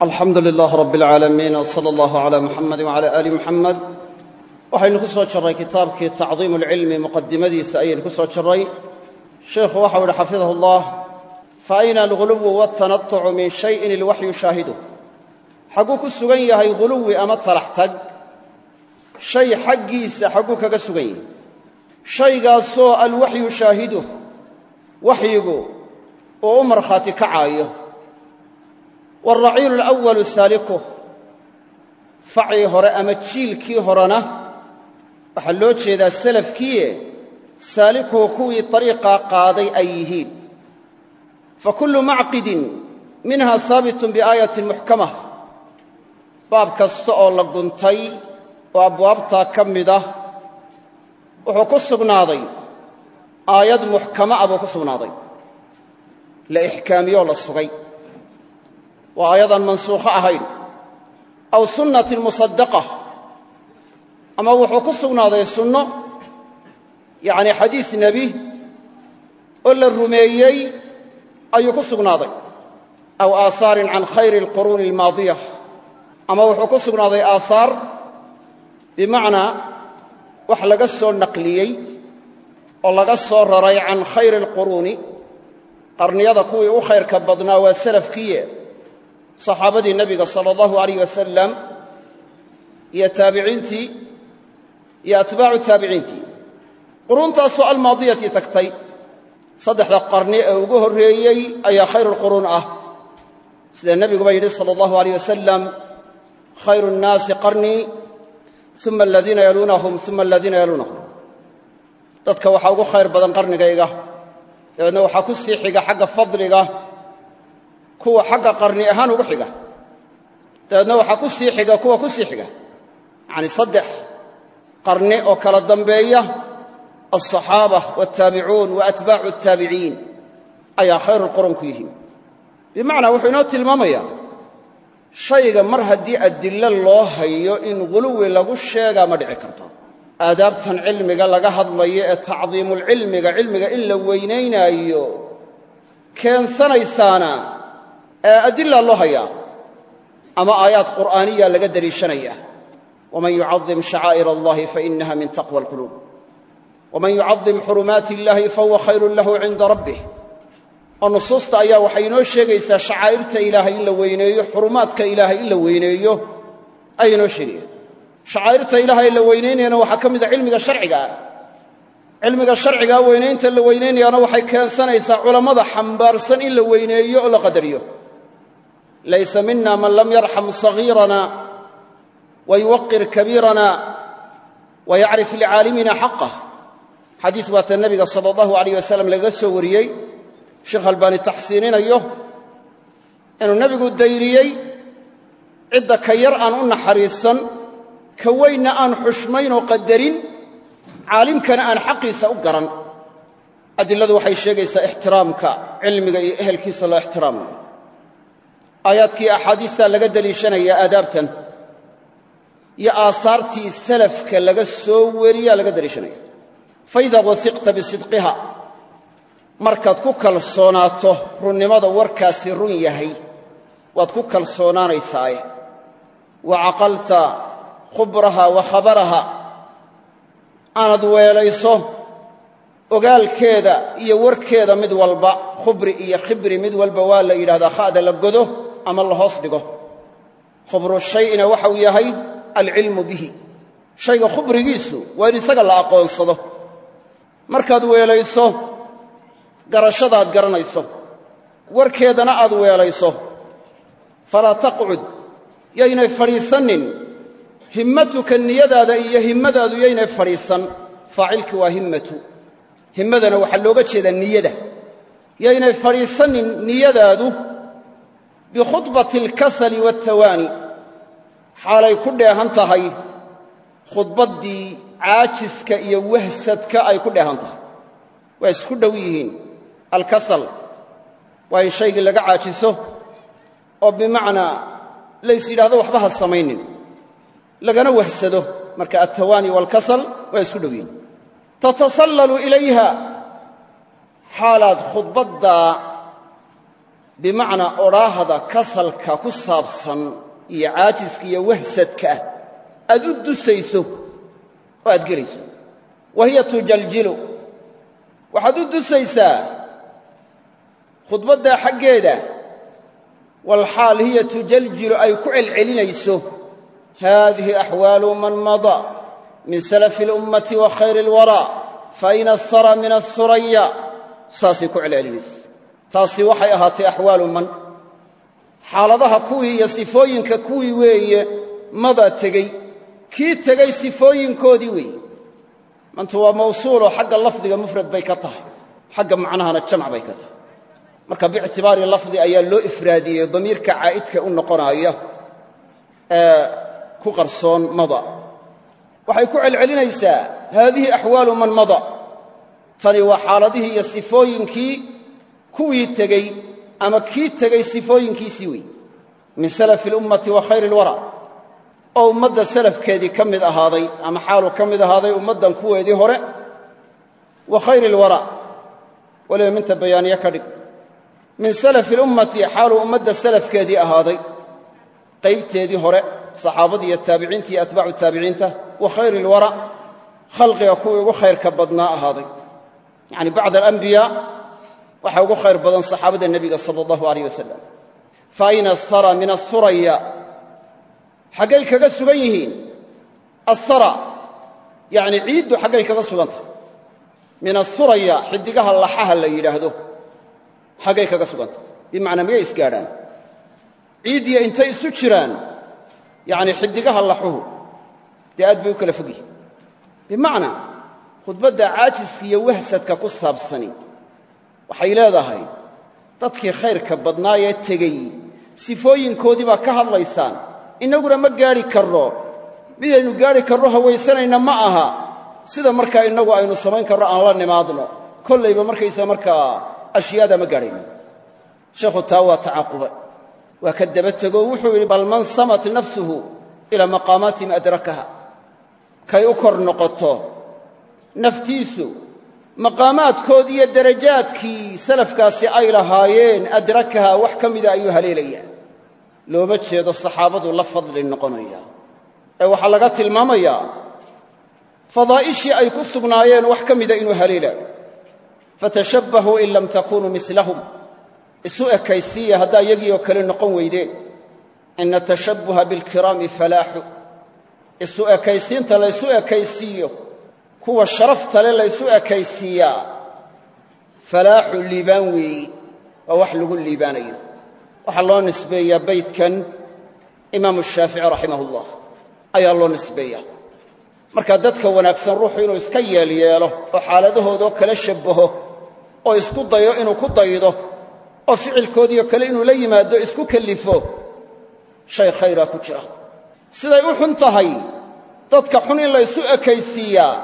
alxamdu lilaah rab alcaalamiin w sala allahu cala muxamadi wcala aali muxamed waxaynu ku soo jirray kitaabkii tacdiimu alcilmi muqadimadiisa ayaynu ku soo jirray sheikhu waxau ihi xafidahu allah fa ayna alguluwu waltanatucu min shayin ilwaxyu shaahidu xagguu ku sugan yahay guluwi ama talax tag shay xaggiisa xagguu kaga sugan yahay. Shaygaasoo alwaxyu shaahiduh waxyigu uu u markhaati kacaayo waalraciilu alawalu saalikuh facii hore ama jiilkii horena waxaa loo jeedaa salafkiie saalikuhu kuwii dariiqaa qaaday ay yihiin fa kullu macqidin minha haabitun biaayatin muxkamah baab kasta oo la guntay oo abwaabtaa ka mid ah wuxuu ku sugnaaday aayad muxkama buu ku sugnaaday la ixkaamiyoo la sugay waa aayadaan mansuukho ahayn. Aw sunnatin musadaqa ama wuxuu ku sugnaaday sunno yacnii xadiis nebi oo la rumeeyey ayuu ku sugnaaday. Aw aasaarin can khayri alquruuni almaadiya ama wuxuu ku sugnaaday aahaar bimacnaa wax laga soo naqliyey oo laga soo raray can khayri alquruuni. Qarniyada kuwii u khayrka badnaa waa salafkiiye saxaabadii nebiga sala allahu alayh wasalam iyo taabiciintii iyo atbaacu taabiciintii quruuntaasoo almaadiyati tagtay saddexda qarni ee ugu horreeyey ayaa khayru ah. Sida nebiguba yidhi sala allahu alayh wasalam khayru nnaasi qarnii uma aladiina yaluunahum uma aladiina yaluunahum. Dadka waxaa ugu khayr badan qarnigayga dabeedna waxaa ku sii xiga xagga fadliga kuwa xagga qarni ahaan ugu xiga. Dabeedna waxaa ku sii xiga kuwa ku sii xiga. Yacni saddex qarni oo kala dambeeya alsaxaaba waltaabicuun wa atbaacu altaabiciin ayaa khayru lqurun ku yihiin. Bimacnaa wuxuu inoo tilmaamayaa shayga mar haddii adillo loo hayo in guluwi lagu sheegaa ma dhici karto. Aadaabtan cilmiga laga hadlayo ee tacdiimulcilmiga cilmiga in la weynaynaayo keensanaysaana ee adila loo hayaa ama aayaad qur'aaniya laga deliishanaya waman yucadim shacaa'ir allahi fainaha min taqwa alquluub. Waman yucadim xurumaati illahi fahuwa khayrun lahu cinda rabbih. Oo nusuusta ayaa waxay inoo sheegaysaa shacaa'irta ilaahay in la weyneeyo xurumaadka ilaahay in la weyneeyo ayay inoo sheegayaan. Shacaa'irta ilaahay la weynaynayana waxaa ka mida cilmiga sharciga ah. Cilmiga sharcigaa weynaynta la weynaynayaana waxay keensanaysaa culammada xambaarsan in la weyneeyo laysa mina man lam yarxam sagiirana wa yuwaqir kabiirana wa yacrif licaalimina xaqah xadiis waata nebiga sala allahu alayh wasalam lagaga soo wariyey sheekh albaani taxsiininayo inuu nebigu dayriyey cidda ka yar aan u naxariisan ka weynna aan xushmayn oo qadarin caalimkana aan xaqiisa u garan. Adiladu waxay sheegaysaa ixtiraamka cilmiga iyo ehelkiisa loo aayaadkii axaadiistaa laga deliishanayaa aadaabtan iyo aasaartii salafka laga soo weriyaa laga deliishanaya. Faida wasiqta bisidqiha markaad ku kalsoonaato runnimada warkaasi run yahay waad ku kalsoonaanaysaaye wa caqalta khubraha wa khabaraha aanad weelayso ogaalkeeda iyo warkeeda mid walba khubri iyo khibri mid walba waa la yidhahdaa kha'da la godo ama la hoos dhigo. Khubru shay'ina waxau yahay alcilmu bihi. Shayga khubrigiisu waa in isaga la aqoonsado. Markaad weelayso garashadaad garanayso. Warkeedana aad weelayso. Falaa taqcud yaynay fadhiisannin himmatuka niyadaada iyo himmadaadu yaynay fadhiisan. Faacilki waa himmatu. Himmadana waxaa looga jeedaa niyada. Yaynay fadhiisannin niyadaadu bikhudbati alkasali waatawaani xaalay ku dheehan tahay khudbaddii caajiska iyo wahsadka ay ku dheehan tahay. Waa isku dhow yihiin. Alkasal waa in shaygii laga caajiso oo bimacnaa lays yidhahdo waxba ha samaynin. Lagana wahsado marka altawaani waalkasal waa isku dhow yihiin. Tatasallalu ilayha. Xaalaad khudbaddaa bimacnaa odhaahda kasalka ku saabsan iyo caajiska iyo wahsadka ah aad u dusayso oo aad gelayso. Wa hiya tujaljilu. Waxaad u dusaysaa khudbaddaa xaggeeda. Walxaal hiya tujaljilu ay ku celcelinayso. Haadihi axwaalu man mada min salafi اlummati wa khayri اlwaraa asara min asuraya saasay ku celcelinayso taasi waxay ahaatay axwaalu man. Xaaladaha kuwii iyo sifooyinka kuwii weeye mada tegey. Kii tegey sifooyinkoodii weeye. Mantu waa mawsuuloo xagga lafdiga mufrad bay ka tahay. Xagga macnahana jamc bay ka tahay. Marka biictibaari lafdi ayaa loo ifraadiyey damiirka caa'idka u noqonaaya ee ku qarsoon mada. Waxay ku celcelinaysaa haadihi axwaalu man mada. Tani waa xaaladihii iyo sifooyinkii kuwii tegey ama kii tegey sifooyinkiisii weeye min salafi اlummati wa khayri اlwara oo ummadda salafkeedii ka mid ahaaday ama xaalu ka mid ahaaday ummaddan kuweedii hore wa khayri اlwara waliba minta bayaaniye ka dhig min salafi اlummati xaaluu ummadda salafkeedii ahaaday qaybteedii hore saxaabadii iyo taabiciinta iyo atbaacu taabiciinta wa khayri اlwara khalqiga kuwii ugu khayrka badnaa ahaaday yacni bacda alambiyaa waxaa ugu khayr badan saxaabada nebiga sala allahu alayh wasalam fa ayna asara min asuraya xaggay kaga sugan yihiin. Asara yacni ciiddu xaggay kaga sugan tahay. Min asuraya xiddigaha laxaha la yidhaahdo xaggay kaga sugan tahay. Bimacnaa miyay isgaadhaan? Ciiddiyo intay isu jiraan yacni xiddigaha laxuhu. Dee aad bay u kala fog yihiin bimacnaa khudbadda caajiska iyo wahsadka ku saabsani waxay leedahay dadkii khayrka badnaayee tegey sifooyinkoodii baa ka hadlaysaan. Innaguna ma gaadhi karro. Midaynu gaadhi karro hawaysanayna ma aha. Sida markaa innagu aynu samayn karro aan la nimaadno. Kollayba markaysaa markaa ashyaada ma gaadhayno. Sheekhu taa waa tacaqubay waa ka daba tegoo wuxuu yidhi bal man samat nafsuhu ilaa maqaamaatim adrakaha. Kay u kor noqoto naftiisu maqaamaadkoodii iyo darajaadkii salafkaasi ay lahaayeen adrakaha wax ka mida ayuu haleelayaa. Looma jeedo saxaabadu la fadli noqonaya. Ee waxaa laga tilmaamayaa fadaa'ishii ay ku sugnaayeen wax ka mida inuu haleelaayo. Fatashabbahuu in lam takunuu mislahum. Isu ekaysiiya haddaa iyagii oo kale noqon weydeen. Ina tashabbuha bilkiraami falaaxu. Isu ekaysiinta la ysu ekaysiiyo kuwa sharafta le laysu ekaysiiyaa falaaxu liibaan weeyi waa wax lagu liibaanayo. Waxaa loo nisbeeyaa baydkan imaamu shaafici raximah ullah ayaa loo nisbeeyaa marka dadka wanaagsan ruuxu inuu iska yeelyeelo oo xaaladahoodoo kala shabbaho oo isku dayo inuu ku daydo oo ficilkoodiio kale inuu la yimaado isku kellifo shay khayraa ku jira. Siday u xun tahay dadka xun in laysu ekaysiiyaa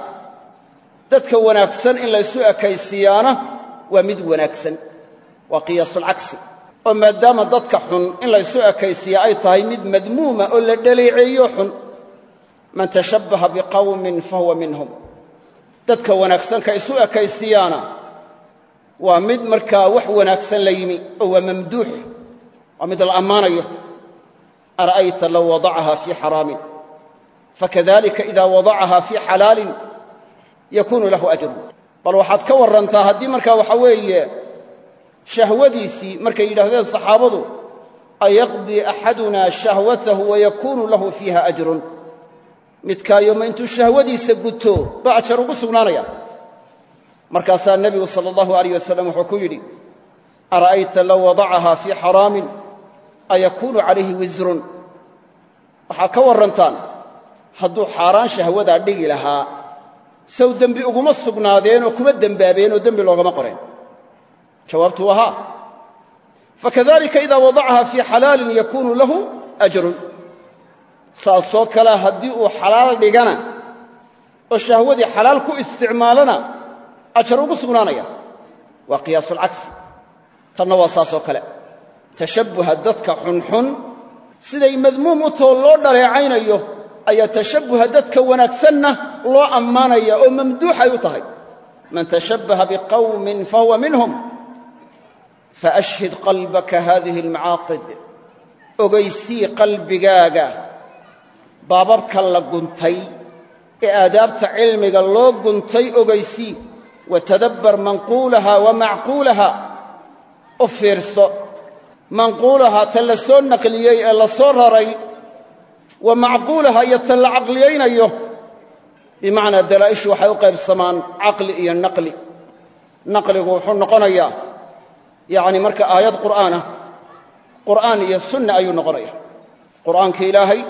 dadka wanaagsan in laysu ekaysiiyaana waa mid wanaagsan. Waa qiyaasulcagsi oo maadaama dadka xun in laysu ekaysiiya ay tahay mid madmuuma oo la dhaleeceeyo xun. Man tashabbaha biqawmin fahuwa minhum. Dadka wanaagsanka isu ekaysiiyaana waa mid markaa wax wanaagsan la yimi oo waa mamduux waa mid la ammaanayo. Ara'ayta low wadacaha fii xaraamin? Fakadalika ida wadacaha fii xalaalin yakuunu lahu ajrun. Bal waxaad ka warrantaa haddii markaa waxa weeye shahwadiisii markay yidhaahdeen saxaabadu ayaqdii axadunaa shahwatahu wayakuunu lahu fiiha ajrun. Midkaayoma intuu shahwadiisa guto ba ajar ugu sugnaanaya. Markaasaa nebigu sala allahu alayh wasalam wuxuu ku yidhi ara'ayta low wadacaha fii xaraamin ayakuunu calayhi wisrun waxaa ka warrantaan hadduu xaaraan shahwadaa dhigi lahaa sow dembi uguma sugnaadeen oo kuma dembaabeen oo dembi loogama qoreen. Jawaabtu waa haa. Fakadalika idaa wadacaha fii xalaalin yakuunu lahu ajrun. Saasoo kalea haddii uu xalaal dhigana oo shahwadii xalaal ku isticmaalana ajar ugu sugnaanaya waa qiyaasulcagsi tanna waa saasoo kale. Tashabbuha dadka xunxun siday madmuum u too loo dhaleecaynayo ayaa tashabbuha dadka wanaagsanna loo ammaanaya oo mamduuxay u tahay. Man tashabbaha biqawmin fahuwa minhum faashhid qalbaka hadihi almacaaqid. Ogaysii qalbigaaga baababka la guntay ee aadaabta cilmiga loo guntay ogaysii watadabbar manquulaha wa macquulaha u fiirso. Manquulaha ta la soo naqliyey ee la soo raray wa macquulaha iyo ta la caqliyaynayo. Bimacnaa dalaa'ishu waxay u qaybsamaan caqli iyo naqli. Naqligu wuxuu noqonayaa yacni marka aayad qur'aanah qur'aan iyo sunna ayuu noqonaya. Qur'aankii ilaahay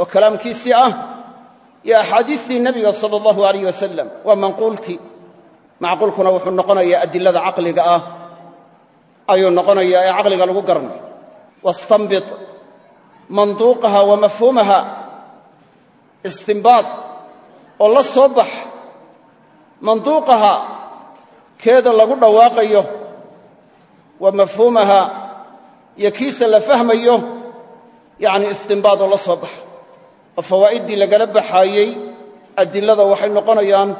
oo kalaamkiisii ah iyo axaadiistii nebiga sala allahu alayh wasalam waa manquulkii. Macquulkuna wuxuu noqonayaa adilada caqliga ah ayuu noqonayaa ee caqliga lagu garanayo manduuqaha wa mafhuumaha istinbaad oo la soo bax manduuqaha keeda lagu dhawaaqayo wa mafhuumaha iyo kiisa la fahmayo yacni istinbaad oo la soo bax. Oo fawaa'iddii lagala baxaayey adilada waxay noqonayaan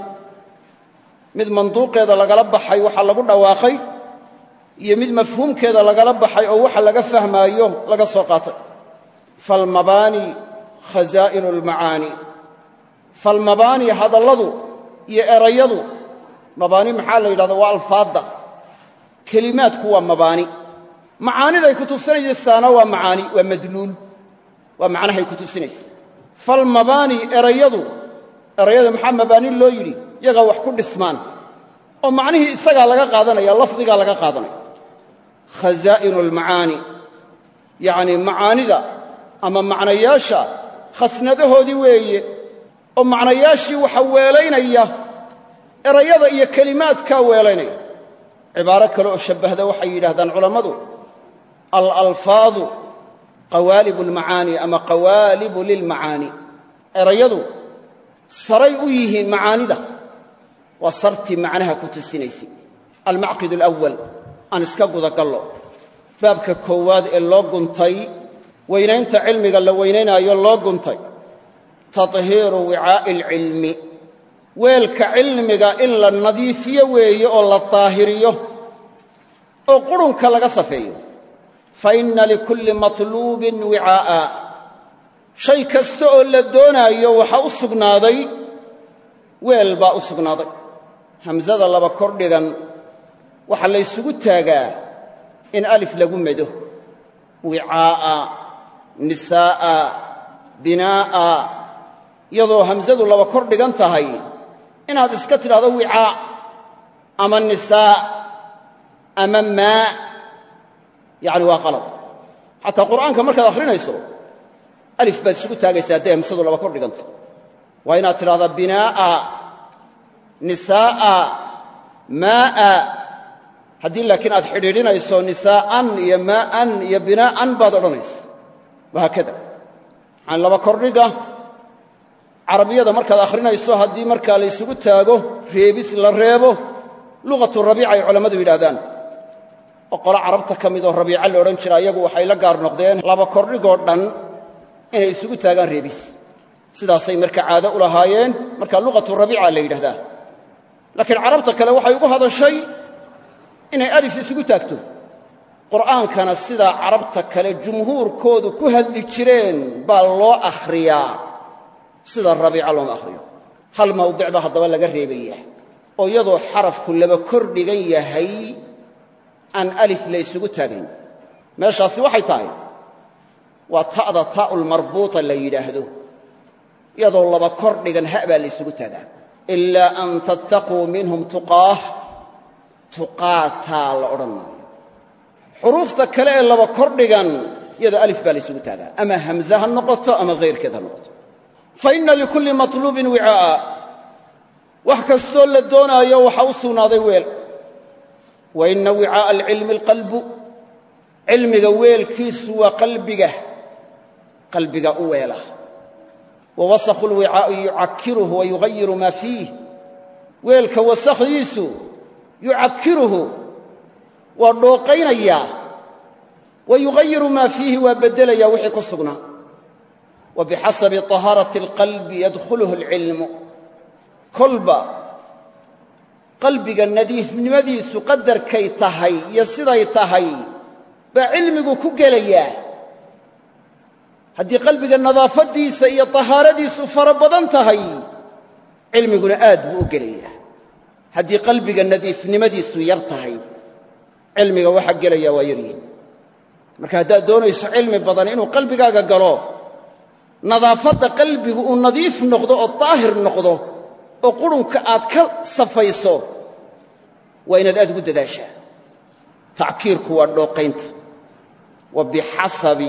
mid manduuqeeda lagala baxay waxa lagu dhawaaqay iyo mid mafhuumkeeda lagala baxay oo waxa laga fahmaayo laga soo qaatay falmabaani almacaani falmabaani hadalladu iyo erayadu. mabaani maxaa la yidhahda waa alfaadda kelimaadku waa mabaani macaaniday ku tusinaysaana waa macaani waa madluul waa macnahay ku tusinaysa falmabaani erayadu erayada maxaa mabaani loo yidhi yagaa wax ku dhismaan oo macnihii isagaa laga qaadanaya lafdigaa laga qaadanaya almacaani yacnii macaanida ama macnayaasha khasnadahoodii weeye oo macnayaashii waxa weelaynaya erayada iyo kelimaadkaa weelaynaya. Cibaaro kale oo shabbahda waxay yidhahdaan culammadu alalfaadu qawaalibu almacaani ama qawaalibu lilmacaani erayadu saray u yihiin macaanida waa sartii macnaha ku tusinaysay almacqid alawal aan iska gudagallo baabka koowaad ee loo guntay weynaynta cilmiga la weynaynaayo loo guntay. Tahiiru wicaa'i alcilmi. Weelka cilmiga in la nadiifiyo weeye oo la daahiriyo. Oo qurunka laga safeeyo. Fa inna likulli matluubin wicaa'a. Shay kasta oo la doonaayo waxaa u sugnaaday weel baa u sugnaaday. Hamsada laba kordhigan waxaa la ysugu taagaa in alif lagu medo. Wicaa'a nisaa'a binaa'a iyadoo hamsadu laba kor dhigan tahay inaad iska tidhahdo wicaa ama nisaa ama maa yacni waa qalad. Xataa qur'aanka markaad akhrinayso alif baad isugu taagaysaa hadday hamsadu laba kor dhiganta waa inaad tidhahdaa binaa'a nisaa'a maa'a. Haddii laakiin aad xidhiidhinayso nisaa'an iyo maa'an iyo binaa'an baad odhanaysa wahaakada yani laba kordhiga carabiyada markaad akhrinayso haddii markaa la ysugu taago reebis la reebo luqatu rabiica ay culammadu yidhaahdaan. Oo qolo carabta ka midoo rabiica la odhan jira iyagu waxay la gaar noqdeen. Laba kordhigoo dhan inay isugu taagaan reebis. Sidaasay marka caado u lahaayeen. Marka luqatu rabiica la yidhahdaa laakiin carabta kale waxay ugu hadashay inay alif isugu taagto qur'aankana sidaa carabta kale jumhuurkoodu ku hadli jireen baa loo akhriyaa. Sida rabiica looma akhriyo. Hal mawdic baa haddaba laga reebaya oo iyadoo xarafku laba kor dhigan yahay aan alif la ysugu taagayn meeshaasi waxay tahay waa ta'da ta'ulmarbuuta la yidhaahdo. Iyadoo laba kor dhigan ha baa la ysugu taagaa. Ilaa an tattaquu minhum tuqaah. Tuqaataa la odhan maayo xuruufta kale ee laba kor dhigan iyadoo alif baa la ysugu taagaa. Ama hamze ha noqoto ama hayrkeed ha noqoto. Fa inna likulli matluubin wicaa'a. Wax kastoo la doonaayo waxaa u sugnaaday weel. Wa inna wicaa'a alcilmi alqalbu. Cilmiga weelkiisu waa qalbiga. Qalbiga u weela. Wa wasakhu lwicaa'i yucakiruhu wa yugayiru maa fiih. Weelka wasakhdiisu yucakiruhu waa dhooqaynayaa wa yugayiru maa fiihi waa beddelayaa wixii ku sugnaa wa bixasabi طahaarati اlqalbi yadkhuluhu اlcilmu kolba qalbiga nadiifnimadiisu qadarkay tahay iyo siday tahay baa cilmigu ku gelayaa haddii qalbiga nadaafaddiisa iyo tahaaradiisu fara badan tahay cilmiguna aad buu u gelayaa haddii qalbiga nadiifnimadiisu yar tahay cilmiga waxa gelaya waa yaryihin marka haddaad doonayso cilmi badan inuu qalbigaaga galo nadaafadda qalbigu uu nadiif noqdo oo daahir noqdo oo qurunka aad ka safayso waa inaad aad ugu dadaashaa. Tackiirku waa dhooqaynta. Wa bixasabi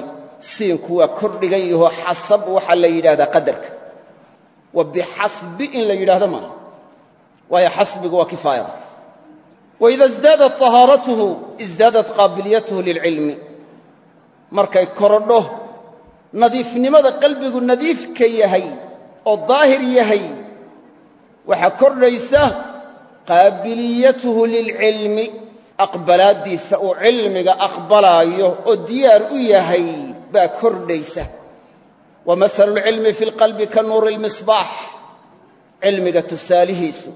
siinku waa kordhigan yahoo xasab waxaa la yidhahdaa qadarka. Wa bixasbi in la yidhaahdo maaha. Waayo xasbigu waa kifaayada waida isdaadat tahaaratuhu isdaadat qaabiliyatuhu lilcilmi markay korodho nadiifnimada qalbigu nadiifka yahay oo daahir yahay waxaa kordhaysa qaabiliyatuhu lilcilmi aqbalaaddiisa uu cilmiga aqbalaayo oo diyaar u yahay baa kordhaysa wa masalu lcilmi fi lqalbi ka nuuri lmisbaax cilmiga tusaalihiisu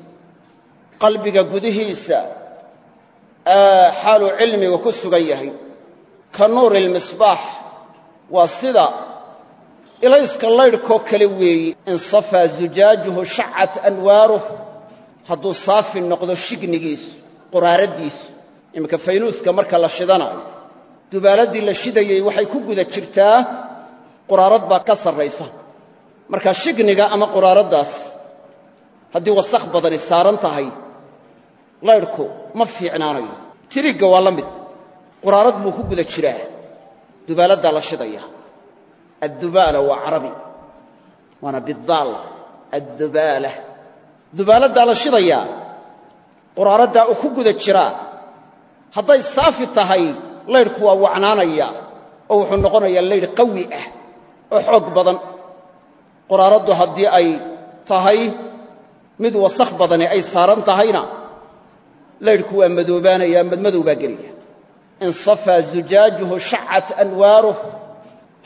qalbiga gudihiisa xaaluu cilmiga ku sugan yahay. Ka nuuri lmisbaax waa sida ilayska laydhkoo kale weeyi in safaa zujaajuhu shacat anwaaruh hadduu saafi noqdo shignigiisu quraaraddiisu iminka faynuuska marka la shidanayo dubaaladdii la shidayey waxay ku guda jirtaa quraarad baa ka sarraysa. Marka shigniga ama quraaraddaas haddii wasakh badani saaran tahay laydhku ma fiicnaanayo. Tirigga waa la mid. Quraarad buu ku guda jiraa. Dubaaladdaa la shidaya. Addubaala waa carabi. Waana bidaal addubaala. Dubaaladdaa la shidayaa quraaraddaa uu ku guda jiraa. Hadday saafi tahay laydhku waa wacnaanaya. Oo wuxuu noqonayaa laydh qawi ah. Oo xoog badan. Quraaraddu haddii ay tahay mid wasakh badani ay saaran tahayna laydhku waa madoobaanayaa madmadow baa gelaya in safaa zujaajuhu shacat anwaaruh.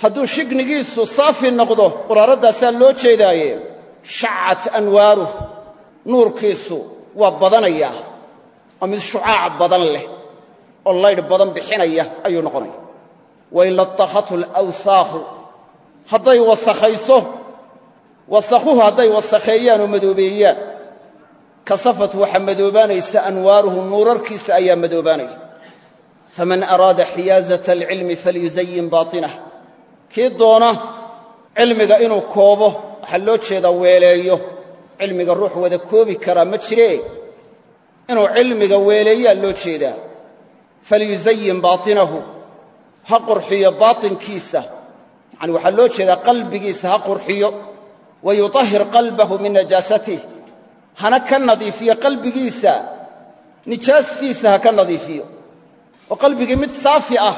Hadduu shignigiisu saafi noqdo quraaraddaasaa loo jeedaaye shacat anwaaruh. Nuurkiisu waa badanayaa oo mid shucaac badan leh oo laydh badan bixinaya ayuu noqonaya. Wain latakhathu alawsaakhu hadday wasakhayso wasakhuhu hadday wasakheeyaan oo madoobeeyaan kasafat waxaa madoobaanaysa anwaaruhu nuurarkiisa ayaa madoobaanaya. Faman araada xiyaazata alcilmi falyuzayin baatinah. Kii doona cilmiga inuu koobo waxaa loo jeedaa weeleeyo. Cilmiga ruux wada koobi karaa ma jiree inuu cilmiga weeleeyaa loo jeedaa. Falyuzayin baatinahu. Ha qurxiyo baatinkiisa. Yacani waxaa loo jeedaa qalbigiisa ha qurxiyo. Wa yutahhir qalbahu hana ka nadiifiyo qalbigiisa nijaastiisa ha ka nadiifiyo. Oo qalbigii mid saafi ah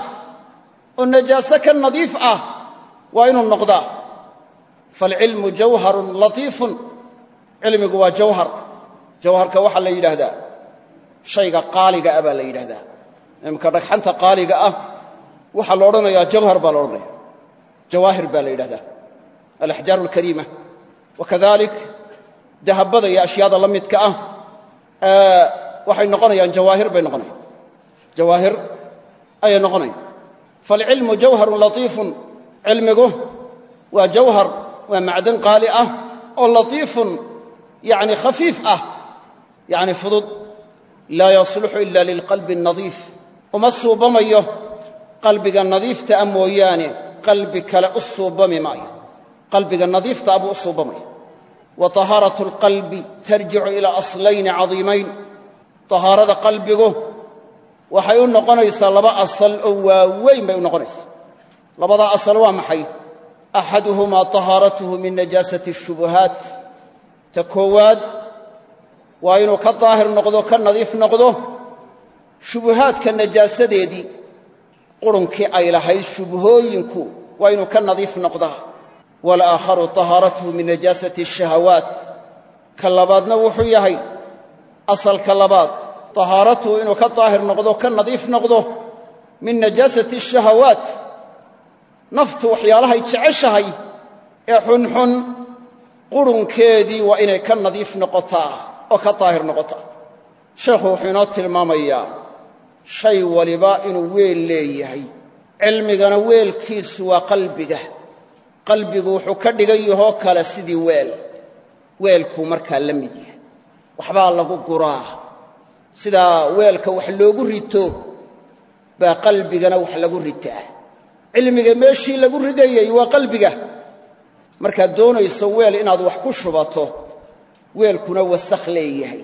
oo najaaso ka nadiif ah waa inuu noqdaa. Faalcilmu jawharun latiifun. Cilmigu waa jawhar. Jawharka waxaa la yidhaahdaa shayga qaaliga ah baa la yidhaahdaa. Imika dhagxanta qaaliga ah waxaa la odhanayaa jawhar baa la baa la yidhahdaa alaxjaaru alkariima wakadalik dahabada iyo ashyaada la midka ah waxay noqonayaan jawaahir bay noqonayan jawaahir ayay noqonayaan. Faalcilmu jawharun latiifun cilmigu waa jawhar waa macdan qaali ah oo latiifun yani khafiif ah yani fudud. Laa yasluxu ila lilqalbi nadiif. Uma suubamayo qalbiga nadiifta a mooyaane qalbi kale u suubami maayo. Qalbiga nadiifta a buu u suubamaya wa tahaaratu alqalbi tarjicu ilaa aslayni cadiimayn. Tahaarada qalbigu waxay u noqonaysaa laba asal oo waaweyn bay u noqonaysaa. Labadaa asal waa maxay? Axaduhumaa tahaaratuhu min najaasati ashubuhaat ta koowaad waa inuu ka daahir noqdo ka nadiif noqdo shubuhaadka najaasadeedii qurunkii ay lahayd shubuhooyinku waa inuu ka nadiif noqdaa walaakharu tahaaratuhu min najaasati ashahawaat ka labaadna wuxuu yahay asalka labaad tahaaratuhu inuu ka daahir noqdo ka nadiif noqdo min najaasati ashahawaat naftu waxyaalahay jeceshahay ee xunxun qurunkeedii waa inay ka nadiif noqotaa oo ka daahir noqotaa sheekhu wuxuu inoo tilmaamayaa shay waliba inuu weel leeyahay cilmigana weelkiisu waa qalbiga qalbigu wuxuu ka dhigan yahoo kale sidii weel. Weelkuu markaa la mid yahay. Waxbaa lagu guraa. Sidaa weelka wax loogu rito baa qalbigana wax lagu ritaa. Cilmiga meeshii lagu ridayey waa qalbiga. Markaad doonayso weel inaad wax ku shubato weelkuna wasakh leeyahay.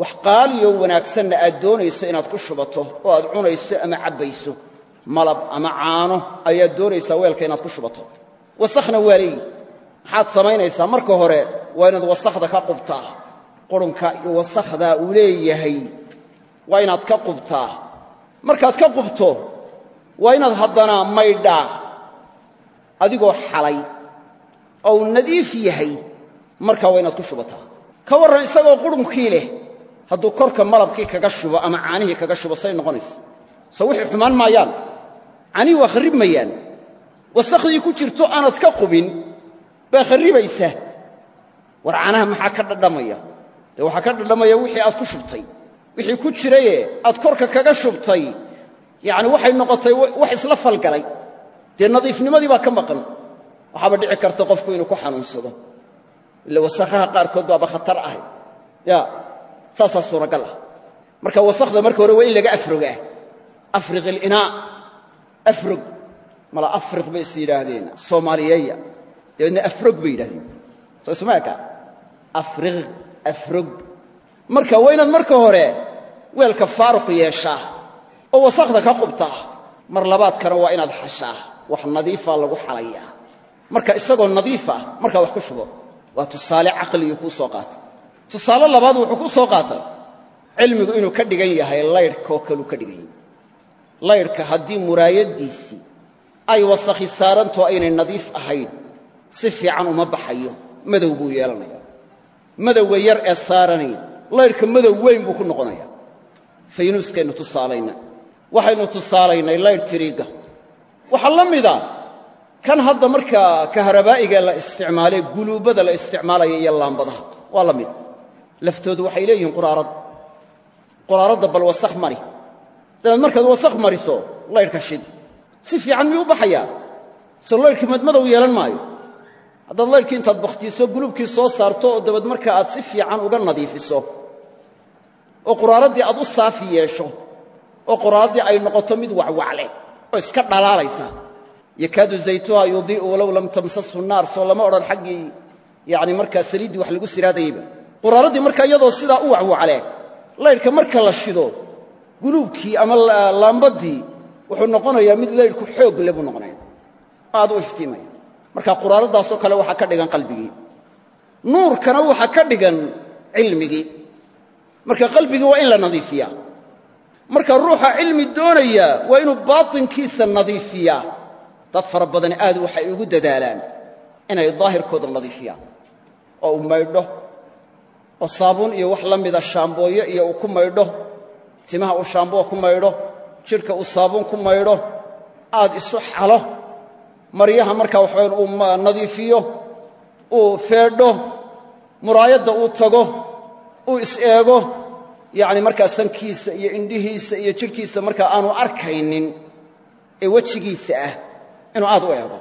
Wax qaaliyoo wanaagsanna aad doonayso inaad ku shubato oo aad cunayso ama cabbayso. Malab ama caano ayaad doonaysaa weelka inaad ku shubato wasakhna waa leeyihi maxaad samaynaysaa? Marka hore waa inaad wasakhda ka qubtaa. Qurunka iyo wasakhdaa uu leeyahay waa inaad ka qubtaa. Markaad ka qubto waa inaad haddana maydhaa adigoo xalay oo nadiif yahay markaa waa inaad ku shubataa. Ka warran isagoo qurunkii leh hadduu korka malabkii kaga shubo ama caanihii kaga shubo say noqonaysa soo wixii xumaan maayaan caanihii waa kharribmayaan wasakhdii ku jirto aanad ka qubin baa kharribaysa. War caanaha maxaa ka dhadhamaya? Dee waxaa ka dhadhamaya wixii aad ku shubtay. Wixii ku jiraye aad korka kaga shubtay. Yacni waxay noqotay wax isla falgalay. Dee nadiifnimadii baa ka maqan. Waxaaba dhici karta qofku inuu ku xanuunsado. Ila wasakhaha qaarkood baaba khatar ahay. Ya saasaa suuragal ah. Marka wasakhda marka hore waa in laga afrogaa. Afriq ilinaa afrog mala afriq bay is yidhaahdeen soomaaliyeeya dabeedna afrog bay yidhahdeen soo ismaaka afriq afrog marka waa inaad marka hore weelka faaruq yeeshaa oo wasakhda ka qubtaa mar labaadkana waa inaad xashaa wax nadiifaa lagu xalayaa marka isagoo nadiif ah markaa wax ku shubo waa tusaale caqligii kuu soo qaatay tusaale labaad wuxuu ku soo qaatay cilmigu inuu ka dhigan yahay laydhkaoo kaluu ka dhigan yahay. Laydhka haddii muraayaddiisii ay wasakhi saarantoo aynay nadiif ahayn. Si fiican uma baxayo. Madow buu yeelanayaa. Madowga yar ee saaranayn. Laydhka madow weyn buu ku noqonayaa. Faynuuskaynu tusaalayna waxaynu tusaalaynay laydh tiriigga waxaa la mida kan hadda markaa kaharabaa'iga la isticmaalee guluubbada la isticmaalaya iyo laambadaha. Waa la mid. Laftoodu waxay leeyihiin quraarad. Quraaradda bal wasakh mari. Markaad wasakh mariso laydhka shid si fiican miyuu u baxayaa? Soo laydhkii madmadow yeelan maayo. Haddaad laydhkii intaad bakhtiiso guluubkii soo saarto oo dabeed marka aad si fiican uga nadiifiso oo quraaraddii aad u saafi yeesho oo quraaraddii ay noqoto mid wacwacleh oo iska dhalaalaysa. Yakaadu zaytuha yudii'u walow lam tamsashu naar soo lama odhan xaggii yani markaa saliiddii wax lagu siraadayeyba quraaraddii markaa iyadoo sidaa u wacwaclee laydhka marka la shido guluubkii ama laambaddii wuxuu noqonayaa mid laydhku xoog le buu noqonaya. Aad u iftiimaya marka quraaraddaasoo kale waxaa ka dhigan qalbigii. Nuurkana waxaa ka dhigan cilmigii. Marka qalbigii waa in la nadiifiyaa. Marka ruuxa cilmi doonaya waa inuu baatinkiisa nadiifiyaa. Dad fara badani aad waxay ugu dadaalaan inay daahirkooda nadiifiyaan. Oo uu maydho oo saabuun iyo wax la mida shaambooyo iyo uu ku maydho. Timaha uu shaamboo ku maydho jidhka uu saabuun ku maydho aad isu xalo maryaha markaa waxaweyn uu nadiifiyo uu feedho muraayadda uu tago uu is-eego yacni markaa sankiisa iyo indhihiisa iyo jidhkiisa markaa aanu arkaynin ee wejigiisa ah inuu aad u eego.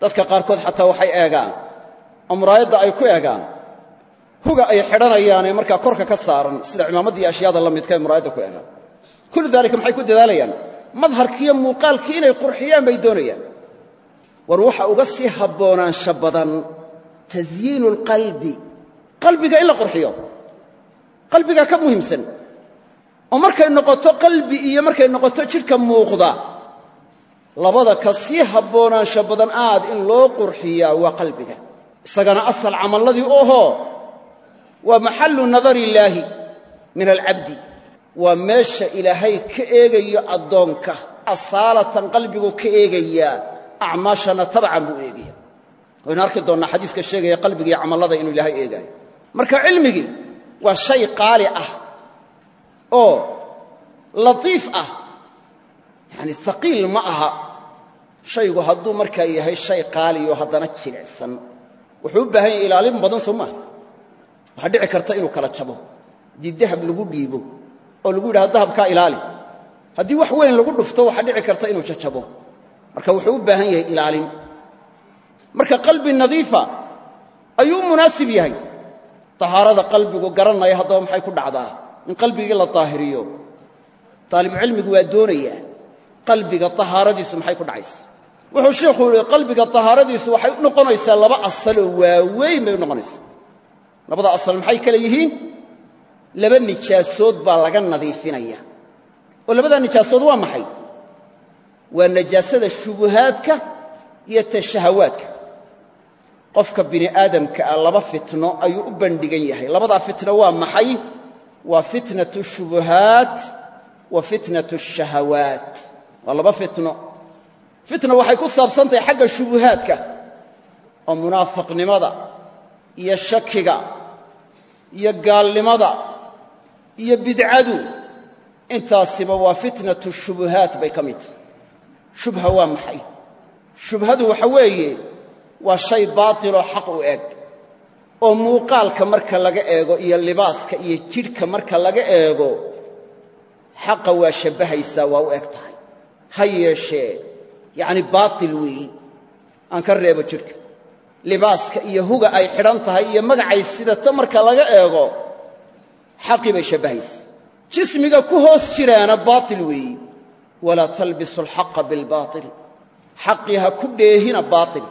Dadka qaarkood xataa waxay eegaan oo muraayadda ay ku eegaan huga ay xidhanayaanee markaa korka ka saaran sida cimaamaddii ashyaada la midka ay muraayadda ku eegaan kullu daalika maxay ku dadaalayaan? Madharkiiyo muuqaalkii inay qurxiyaan bay doonayaan. War waxa uga sii haboonaansha badan tasyiinu alqalbi qalbiga in la qurxiyo. Qalbigaa ka muhiimsan. Oo markay noqoto qalbi iyo markay noqoto jidhka muuqda labada ka sii haboonaansha badan aad in loo qurxiyaa waa qalbiga. Isagana asal camalladii ohoo waa maxallu nadari illaahi min alcabdi waa meesha ilaahay ka eegayo addoonka. Asaalatan qalbigu ka eegayaa acmaashana tabcan buu eegaya waynu arki doonnaa xadiiska sheegaya qalbigiiyo camallada inuu ilaahay eegaayo. Marka cilmigii waa shay qaali ah oo latiif ah. Yacani saqiil ma aha. Shaygu hadduu markaa yahay shay qaaliyo haddana jilicsan. Wuxuu u baahan yahay ilaalin badan soo maaha waxaa dhici karta inuu kala jabo. Haddii dahab lagu dhiibo oo lagu yidhahdo dahabkaa ilaali. Haddii wax weyn lagu dhufto waxaa dhici karta inuu jajabo. Marka wuxuu u baahan yahay ilaalin. Marka qalbi nadiifa ayuu munaasib yahay. Tahaarada qalbigu garanaya haddaba maxay ku dhacdaa? In qalbigii la daahiriyo. Taalibucilmigu waa doonayaa qalbiga tahaaradiisu maxay ku dhacaysa? Wuxuu sheikhu yihi qalbiga tahaaradiisu waxay noqonaysaa laba asaloo waaweyn bay noqonaysaa. Labada asal maxay kale yihiin laba nijaasood baa laga nadiifinaya. oo labadaa nijaasood waa maxay? Waa najaasada shubuhaadka iyo tashahawaadka. Qofka bini aadamka ah laba fitno ayuu u bandhigan yahay. Labadaa fitno waa maxay? Waa fitnatu shubuhaat wa fitnatu shahawaat waa laba fitno. Fitna waxay ku saabsantahay xagga shubuhaadka oo munaafaqnimada iyo shakiga iyo gaalnimada iyo bidcadu intaasiba waa fitnatu shubuhaat bay ka mid tahay. Shubha waa maxay? Shubhadu waxa weeye waa shay baatiloo xaq u eg oo muuqaalka marka laga eego iyo libaaska iyo jidhka marka laga eego xaqa waa shabbahaysaa waa u eg tahay. Ha yeeshee yacni baatil weeyi. Aan ka reebo jidhka. Libaaska iyo huga ay xidhan tahay iyo magacay sidata marka laga eego xaqii bay shabbahaysa jismiga ku hoos jiraana baatil weeyi. Walaa talbisu alxaqa bilbaatil. Xaqii ha ku dheehina baatil.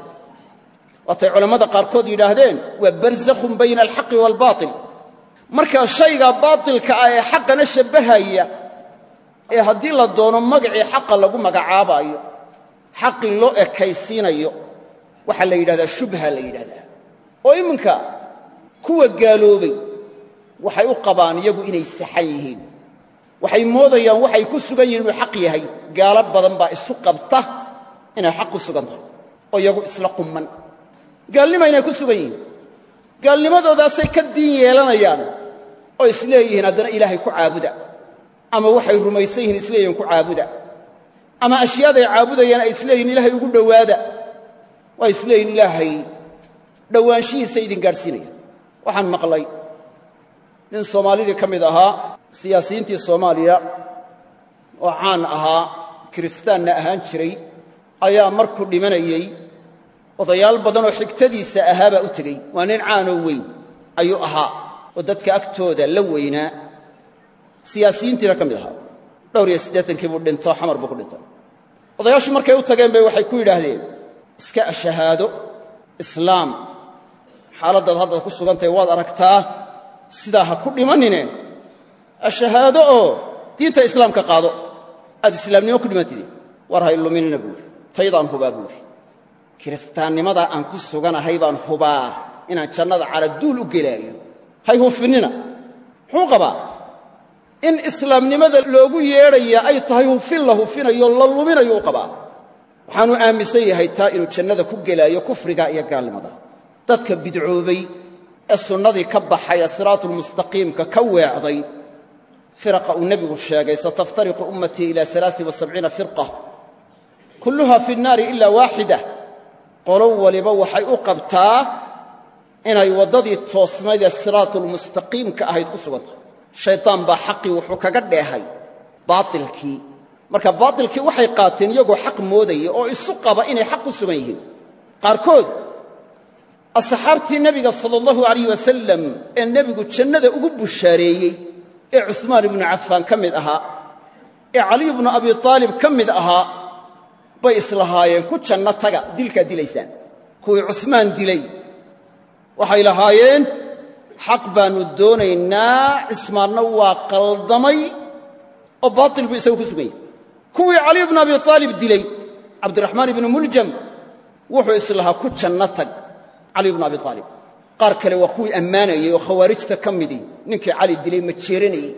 Waatay culammada qaarkood yidhaahdeen waa barzakhun bayna alxaqi waalbaatil markaa shayga baatilka ah ee xaqana shabbahaya ee haddii la doono magacii xaqa lagu magacaabaayo xaqii loo ekaysiinayo waxaa la yidhahdaa shubha la yidhahdaa. Oo iminka kuwa gaaloobay waxay u qabaan iyagu inay saxan yihiin. Waxay moodayaan waxay ku sugan yihiin inuu xaq yahay. Gaalo badan baa isu qabta inay xaq ku sugan tahay oo iyagu isla qumman. Gaalnima inay ku sugan yihiin. Gaalnimadoodaasay ka diin yeelanayaan oo isleeyihiin haddana ilaahay ku caabuda. Ama waxay rumaysan yihiin isleeyihiin ku caabuda. Ama ashyaaday caabudayaan ay isleeyihin ilaahay ugu dhowaada. Waa isleeyihin ilaahay dhowaanshihiisa idin gaadhsiinaya. Waxaan maqlay nin soomaalidii ka mid ahaa siyaasiyiintii soomaaliya oo caan ahaa kiristaanna ahaan jiray ayaa markuu dhimanayey odayaal badanoo xigtadiisa ahaabaa u tegey waa nin caanoo weyn ayuu ahaa oo dadka agtooda la weynaa. Siyaasiyiintiina ka mid ahaa. Dhowr iyo siddeetankii buu dhinto xamar buu ku dhintay odayaashu markay u tageen bay waxay ku yidhaahdeen iska shahaado islaam xaaladdaad haddaad ku sugantahay waad aragtaa sidaa ha ku dhimanine. Ashahaado oo diinta islaamka qaado aad islaamnimo ku dhimantide war hay luminina buuri taydaan hubaa buuri. Kiristaannimadaa aan ku suganahay baan hubaa inaan jannada caladuul u gelaayo. Hay hufinnina muxuu qabaa in islaamnimada loogu yeedhaya ay tahay hufin la hufinayo la luminayo u qabaa. Waxaanu aaminsan yahay taa inuu jannada ku gelaayo kufriga iyo gaalnimada. Dadka bidcoobay ee sunnadii ka baxay ee siraatulmustaqiimka ka weecday firaqa uu nebigu sheegay sataftariqu ummatii ila aaaiina firqa kulluha fi nnaari ila waaxida. Qolo waliba waxay u qabtaa inay waddadii toosnayd ee siraatulmustaqiimka ahayd ku sugan tahay shaydaan baa xaqii wuxuu kaga dheehay baatilkii. Marka baatilkii waxay qaateen iyagoo xaq moodaya oo isu qaba inay xaq ku sugan yihiin. Qaarkood asxaabtii nebiga sala allahu alayh wasalam ee nebigu jannada ugu bushaareeyey ee cusmaan ibnu cafaan ka mid ahaa ee caliy bnu abi aalib ka mid ahaa bay islahaayeen ku janno taga dilkaa dilaysaan. Kuwii cusmaan dilay waxay lahaayeen xaq baannu doonaynaa cismaanna waa qaldamay oo baatil buu isagu ku sugan yahay kuwii caliy bnu abi aalib dilay cabdiraxmaan ibnu muljam wuxuu islahaa ku janno tag cali bnu abi aalib qaar kale waa kuwii ammaanayey oo khawaarijta ka midii ninkii cali dilay ma jeeranayey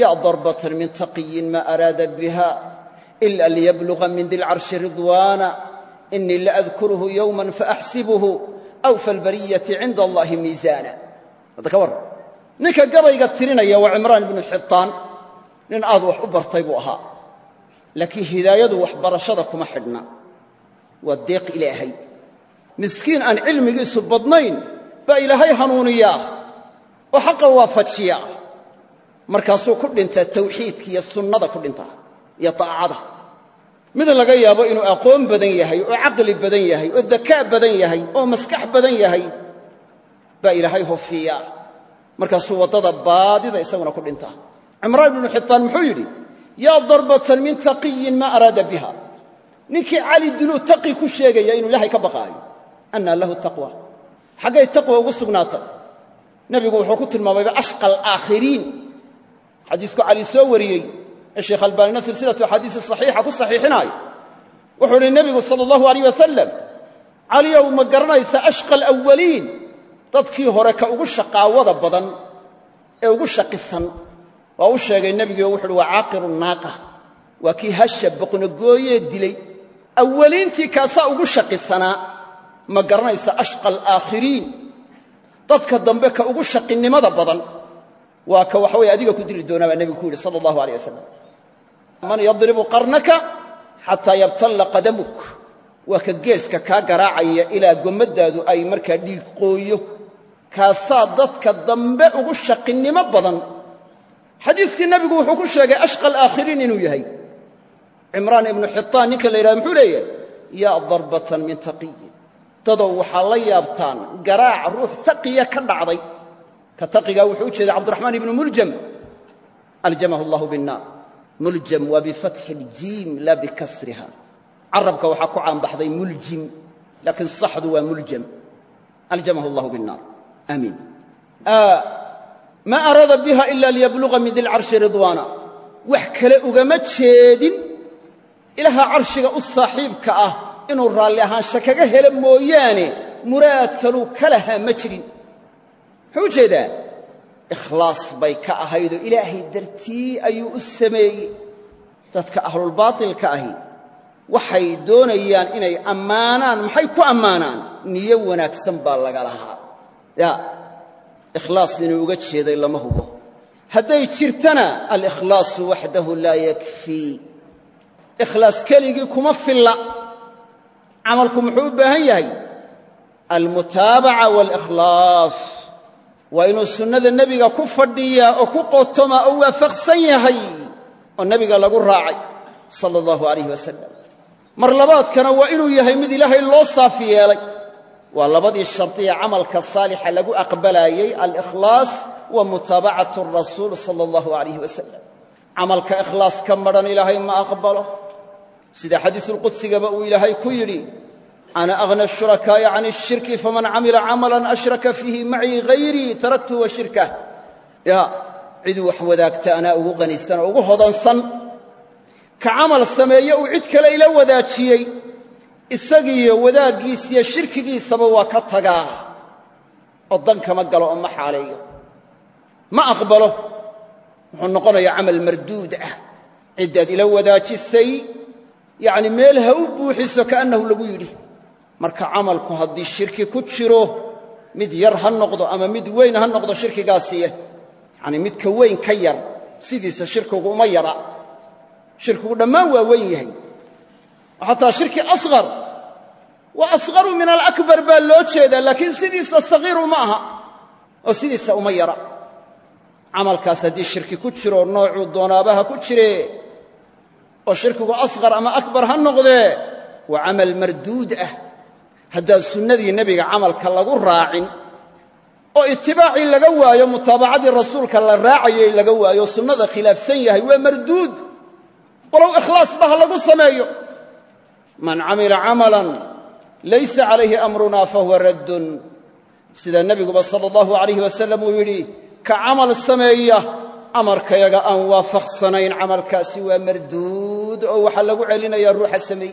yaa darbatan min taqiyin ma araada biha ila liyabluga min dilcarshi ridwaana inii laadkuruhu yowman faaxsibuhu awfa albariyati cinda allahi miisaana hadda ka warran ninka gabayga tirinaya waa cimraan ibnu xitaan nin aad wax u bartay buu ahaa. Laakiin hidaayadu waxbarashada kuma xidhna. Waa deeq ilaahay miskiin aan cilmigiisu badnayn baa ilaahay hanuuniyaa oo xaqa waafajiyaa. Markaasuu ku dhintaa tawxiidka iyo sunnada ku dhintaa iyo daacada mid laga yaabo inuu aqoon badan yahay oo caqli badan yahay oo dakaa badan yahay oo maskax badan yahay baa ilaahay hofiyaa. Markaasuu waddada baadida isaguna ku dhintaa. Cimraan ibnu xitaan muxuu yidhi yaa darbatan min taqiyin maa araada biha. Ninkii cali diluu taqi ku sheegaya inuu ilaahay ka baqaayo annaa lahu taqwa xaggay taqwa ugu sugnaatay nebigu wuxuu ku tilmaamayba ashqa alaakhiriin xadiisku cali soo wariyey ee sheekh albaanina silsilatu axaadiisi saxiixa ku saxiixinaayo wuxuu idhi nebigu sala allahu alayh wasalam caliyow ma garanaysa ashqa alawaliin dadkii hore ka ugu shaqaawada badan ee ugu shaqisan waa u sheegay nebigio wuxu uhi waa caaqiru naaqa waa kii hasha boqnogooyee dilay awaliintii kaasaa ugu shaqisanaa ma garanaysa ashqa alaakhiriin dadka dambe ka ugu shaqinimada badan waa ka waxa weye adiga ku dili doonaa baa nebigu ku yidhi sala allahu aleyh wasalam man yadribu qarnaka xataa yabtalla qadamuk. Waa ka geeska kaa garaacaya ilaa gommadaadu ay markaa dhiig qooyo. Kaasaa dadka dambe ugu shaqinimo badan. Xadiiskii nebigu wuxuu ku sheegay ashqa alaakhiriin inuu yahay dadow waxaa la yaabtaan garaac ruux taqiya ka dhacday. Ka taqigaa wuxuu u cabdiraxmaan ibnu muljam. Aljamahu allahu binnaar. Muljam waa bifatxi iljiim laa bikasriha. Carabka waxaa ku caanbaxday muljim laakiin saxdu waa muljam. Aljamahu allahu binnaar aamiin ma araada biha ila liyabluga min dilcarshi ridwaana. Wax kale ugama jeedin. Ilaaha carshiga u saaxiibka ah inuu raalli ahaansha kaga helo mooyaane muraad kaluu ka lahaa ma jirin. Muxuu u ikhlaas bay ka ahaydoo ilaahay dartii ayuu u sameeyey. Dadka ahlulbaatilka ahi waxay doonayaan inay ammaanaan maxay ku ammaanaan? Niyo wanaagsan baa laga lahaa. Ya ikhlaas inuu uga jeeday lama hubo. Hadday jirtana alikhlaasu waxdahu laa yakfii. Ikhlaas keligii kuma filla camalku muxuu u baahan yahay? Almutaabaca waalikhlaas waa inuu sunnada nebiga ku fadhiyaa oo ku qotoma oo waafaqsan yahay oo nebiga lagu raacay sala allahu alayh wasalam mar labaadkana waa inuu yahay mid ilaahay loo saafi yeelay. Waa labadii shardiya camalka saalixa lagu aqbalaayey alikhlaas wa mutaabacatu rasuul sala allahu alayh wasalam camalka ikhlaas ka madhan ilaahay ma aqbalo sida xadiisulqudsigaba uu ilaahay ku yidhi ana aghna ashurakaa'i can ashirki faman camila camalan ashraka fiihi macii hayrii taraktuhu wa shirkah ya ciduu wax wadaagta anaa ugu qanisan oo ugu hodansan. Ka camal sameeye uu cid kale ila wadaajiyey isagiiyo wadaaggiisiyo shirkigiisaba waa ka tagaa. Oo dan kama galo oo ma xaaleeyo ma aqbalo. Wuxuu noqonayaa camal marduud ah. Ciddaad ila wadaajisay yacni meel ha u buuxiso kaannahu lagu yidhi marka camalku haddii shirki ku jiro mid yar ha noqdo ama mid weyn ha noqdo shirkigaasiye yacni midka weyn ka yar sidiisa shirkigu uma yara. Shirkigu dhammaan waa weyn yahay. Xataa shirki asqar waa asqaru min alakbar baa loo jeedaa laakiin sidiisa sagiiru oo shirkigu asqar ama akbar ha noqdee waa camal marduud ah. Haddaan sunnadii nebiga camalka lagu raacin oo itibaacii laga waayo mutaabacadii rasuulka la raacayay laga waayo sunnada khilaafsan yahay waa marduud. Walow ikhlaasba ha lagu sameeyo. Man camila camalan laysa calayhi amruna fahuwa raddun. Sida nebiguba sala allahu alayh wasalam uu yidhi ka camal sameeya amarkayaga aan waafaqsanayn camalkaasi waa marduud oo waxaa lagu celinayaa ruuxa sameey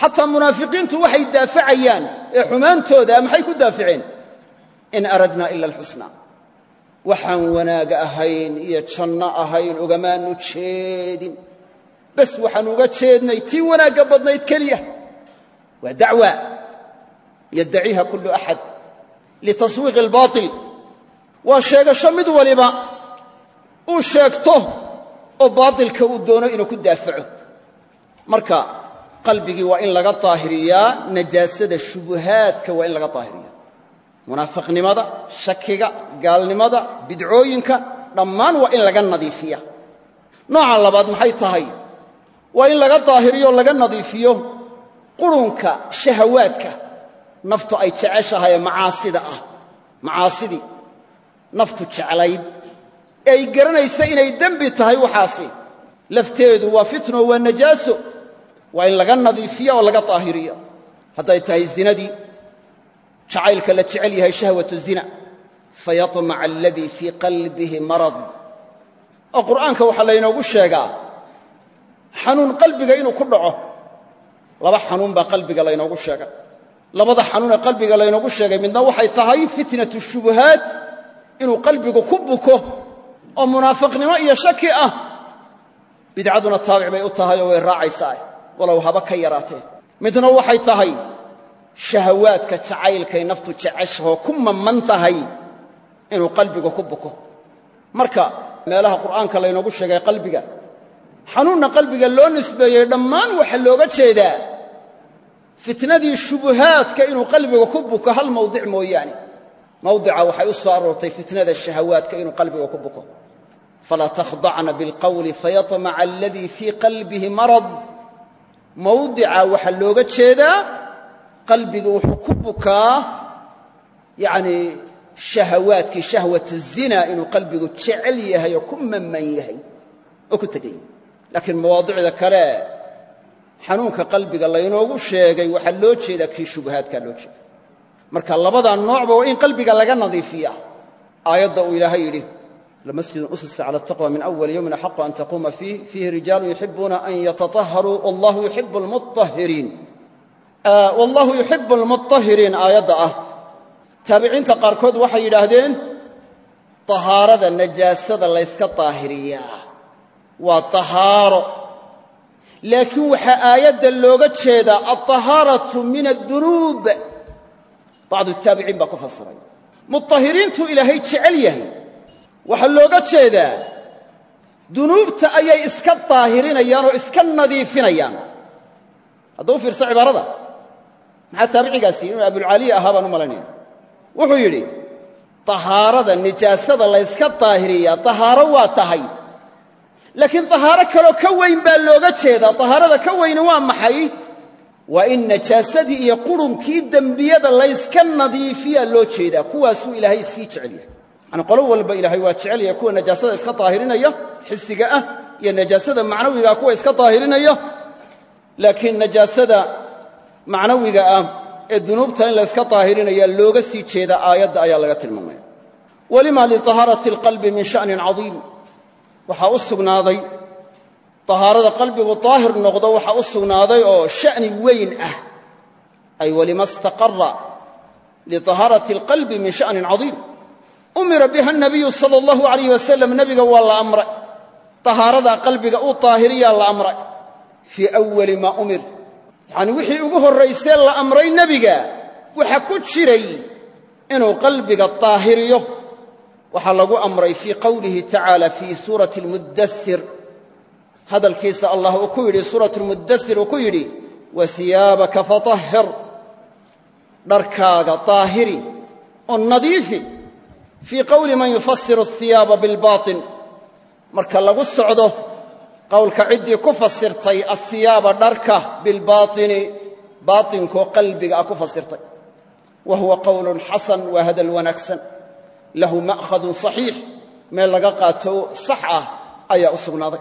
xataa munaafiqiintu waxay daafacayaan ee xumaantooda maxay ku daaficeen in aradna ila alxusna waxaan wanaaga ahayn iyo janno ahayn ugamaanu jeedin. Bas waxaan uga jeednay tii wanaagga badnayd keliya. Waa dacwa. Yaddaciiha kullu axad litaswiiqi albaatil waa sheegasho mid waliba uu sheegto oo baatilka uu doono inuu ku daafaco. Marka qalbigii waa in laga daahiriyaa najaasada shubuhaadka waa in laga daahiriyaa. Munaafiqnimada shakiga gaalnimada bidcooyinka dhammaan waa in laga nadiifiya nooca labaad maxay tahay? Waa in laga daahiriyo o laga nadiifiyo qurunka shahawaadka. Naftu ay jeceshahay ee macaasida ah. Macaasidii naftu jeclayd ee ay garanaysa inay dembi tahay waxaasi. Lafteedu waa fitno waa najaaso. Waa in laga nadiifiya oo laga daahiriyo. Hadday tahay zinadii jacaylka la jecel yahay shahwatu zina. Fayamaca aladii fii qalbihi marad. Oo qur'aanka waxaa laynoogu sheegaa. Xanuun qalbiga inuu ku dhaco. Laba xanuun baa qalbiga laynoogu sheegay labada xanuun ee qalbiga laynoogu sheegay midna waxay tahay fitnatu shubuhaat. Inuu qalbigu ku buko oo munaafiqnimo iyo shaki ah. Bidcaduna taabic bay u tahay oo way raacaysaa walow haba ka yaraatee. Midna waxay tahay shahawaadka jacaylkay naftu jeceshahoo ku mamman tahay inuu qalbigu ku buko. Marka meelaha qur'aanka laynoogu sheegay qalbiga xanuunna qalbiga loo nisbeeyey dhammaan waxaa looga jeedaa. Fitnadii shubuhaadka inuu qalbiga ku buko hal mawdic mooyaane. Mawdica waxay u soo aroortay fitnada shahawaadka inuu qalbiga ku buko falaa takhdacna bilqawli fayamaca aladii fii qalbihi marad mawdica waxaa looga jeedaa qalbiga wuxuu ku bukaa yanii shahawaadkii shahwatu zina inuu qalbigu jecel yahay oo ku mamman yahay oo ku tegay laakiin mawaadicda kale xanuunka qalbiga laynoogu sheegay waxaa loo jeedaa kii shubahaadkaa loo jeeda marka labadaa noocba waa in qalbiga laga nadiifiya aayadda uu ilaahay yidhi lamasjidun usisa cala ataqwa min awali yowmin axaqu an taquuma fiih fiihi rijaalun yuxibuuna an yataطaharuu wallahu yuxibu almuطahiriin wallahu yuxibu almuطahiriin aayadda ah taabiciinta qaarkood waxay yidhaahdeen tahaarada najaasada layska daahiriyaa waa tahaaro laakiin waxaa aayadda looga jeedaa alطahaaratu min addunuub bacdu taabiciin baa ku fasiray muطahiriintuu ilaahay jecel yahay waxaa looga jeedaa dunuubta ayay iska daahirinayaan oo iska nadiifinayaan. Hadda u fiirsa cibaarada maxaa taabicigaasi inuu abulcaliya ahaa baan u malaynaya wuxuu yidhi tahaarada nijaasada layska daahiriyaa tahaaro waa tahay. Laakiin tahaaro kaloo ka weyn baa looga jeedaa. Tahaarada ka weyni waa maxay? Waa in najaasadii iyo qurunkii dembiyada layska nadiifiyaa loo jeedaa. Kuwaasuu ilaahay sii jecel yahay yani qolo walba ilaahay waa jecelaya kuwa najaasada iska daahirinaya xisiga ah iyo najaasada macnawigaa ah kuwa iska daahirinaya laakiin najaasada macnawiga ah ee dunuubta in layska daahirinaya looga sii jeedaa aayadda ayaa laga tilmaamaya walima liahaarati alqalbi min sha'nin cadiim. Waxaa u sugnaaday ahaarada qalbigu daahir noqdo waxaa u sugnaaday oo sha'ni weyn ah. Ay walima istaqara liahaarati alqalbi min sha'nin cadiim umira biha nabiyu sala allahu alayh wasalam nebiga waa la amray. Tahaaradaa qalbiga u taahiriyaa la amray. Fii awali maa umir. Yacanii wixii ugu horraysee la amray nebiga waxa ku jiray inuu qalbiga taahiriyo. Waxaa lagu amray fii qowlihi tacaala fii suurati almuddasir hadalkiisa allah uu ku yidhi suuratu lmuddasir uu ku yidhi wasiyaabaka fatahhir. Dharkaaga taahiri oo nadiifi fii qowli man yufasiru asiyaaba bilbaatin marka lagu socdo qowlka ciddii ku fasirtay asiyaaba dharka bilbaatini baatinkoo qalbiga ah ku fasirtay wa huwa qowlun xasan waa hadal wanaagsan. Lahu ma'khadun saxiix. Meel laga qaato sax ah ayaa u sugnaaday.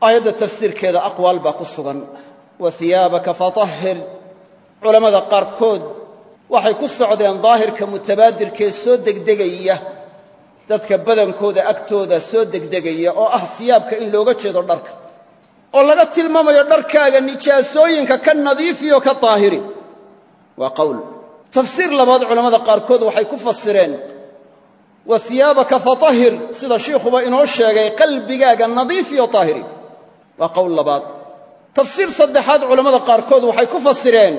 Aayadda tafsiirkeeda aqwaal ku sugan. Wa hiyaabaka fatahhir. Culammada waxay ku socdeen daahirka mutabaadirkee soo degdegaya. Dadka badankooda agtooda soo degdegaya oo ah siyaabka in looga jeedo dharka. Oo laga tilmaamayo dharkaaga nijaasooyinka ka nadiifiyo ka daahiri waa qowl. Tafsiir labaad culammada qaarkood waxay ku fasireen wa hiyaabaka fatahhir sida shiikhuba inoo sheegay qalbigaaga nadiifiyo daahiri waa qowl labaad. Tafsiir saddexaad culammada qaarkood waxay ku fasireen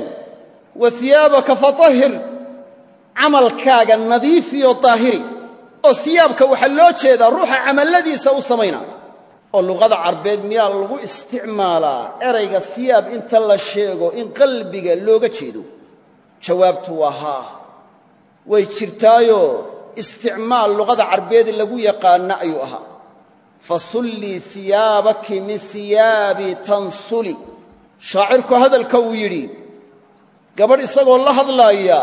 wa hiyaabaka fatahhir. Camalkaaga nadiifiyo daahiri. Oo siyaabka waxaa loo jeedaa ruuxa camalladiisa u samaynaayo oo luqada carbeed miyaa lagu isticmaalaa erayga siyaab inta la sheego in qalbiga looga jeedo. Jawaabtu waa haa. Way jirtaayo isticmaal luqada carbeed lagu yaqaana ayuu ahaa. Fasullii siyaabaki min siyaabi tansuli. Shaacirku hadalka uu yidhi gabadh isagoo la hadlaaya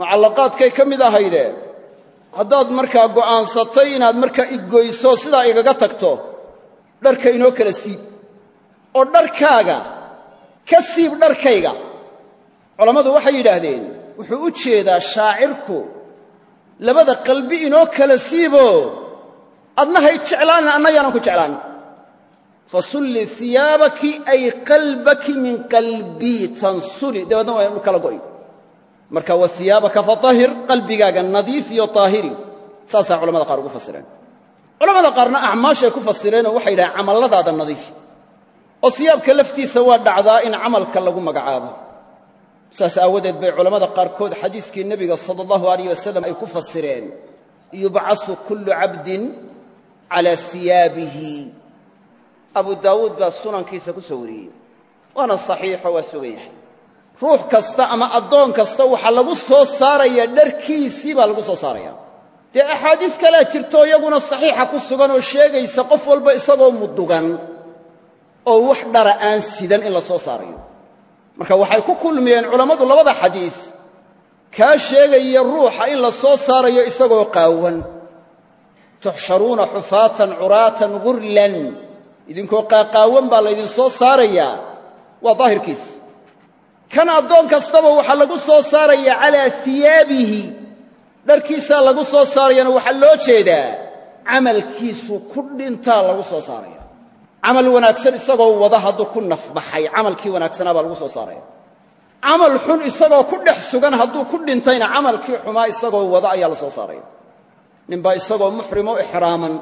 mucallaqaadkay ka mid ahayde haddaad markaa go'aansatay inaad markaa igoyso sidaa igaga tagto dharka inoo kala siib. Oo dharkaaga ka siib dharkayga. Culammadu waxay yidhaahdeen wuxuu u jeedaa shaacirku labada qalbi inoo kala siibo adna hay jeclaanin anna yaanan ku jeclaan fasulli siyaabaki ay qalbaki min qalbii tansuli dabeedna waa kala go'i marka wa siyaabaka fatahir qalbigaaga nadiif iyo taahiri. Saasaa culamada qaar ugu fasireen. Culamada qaarna acmaashay ku fasireenoo waxay yidhahdeen camalladaada nadiif. Oo siyaabka laftiisa waa dhacdaa in camalka lagu magacaabo. Saas aawadeed bay culammada qaarkood xadiiskii nebiga sala allahu alayh wasalam ay ku fasireen. Yubcasu kullu cabdin calaa siyaabihi abu daawuud baa sunankiisa ku soo wariyey. Waana saxiixo waa sugan yahay. Ruux kasta ama addoon kasta waxaa lagu soo saaraya dharkiisii baa lagu soo saaraya. Dee axaadiis kalea jirto iyaguna saxiixa ku sugan oo sheegaysa qof walba isagoo mudugan oo wax dhara aan sidan in la soo saarayo. Marka waxay ku kulmiyeen culammadu labada xadiis. Kaa sheegaya ruuxa in la soo saarayo isagoo qaawan. Tuxsharuuna xufaatan curaatan gurlan idinkoo qaaqaawan baa laydin soo saarayaa waa daahirkiis. Kan addoon kastaba waxaa lagu soo saaraya calaa iyaabihi dharkiisaa lagu soo saarayana waxaa loo jeedaa camalkiisu ku dhintaa lagu soo saaraya. Camal wanaagsan isagoo wada hadduu ku nafbaxay camalkii wanaagsanaa baa lagu soo saaraya. Camal xun isagoo ku dhex sugan hadduu ku dhintayna camalkii xumaa isagoo wada ayaa la soo saaraya. Ninbaa isagoo muxrimo ixraaman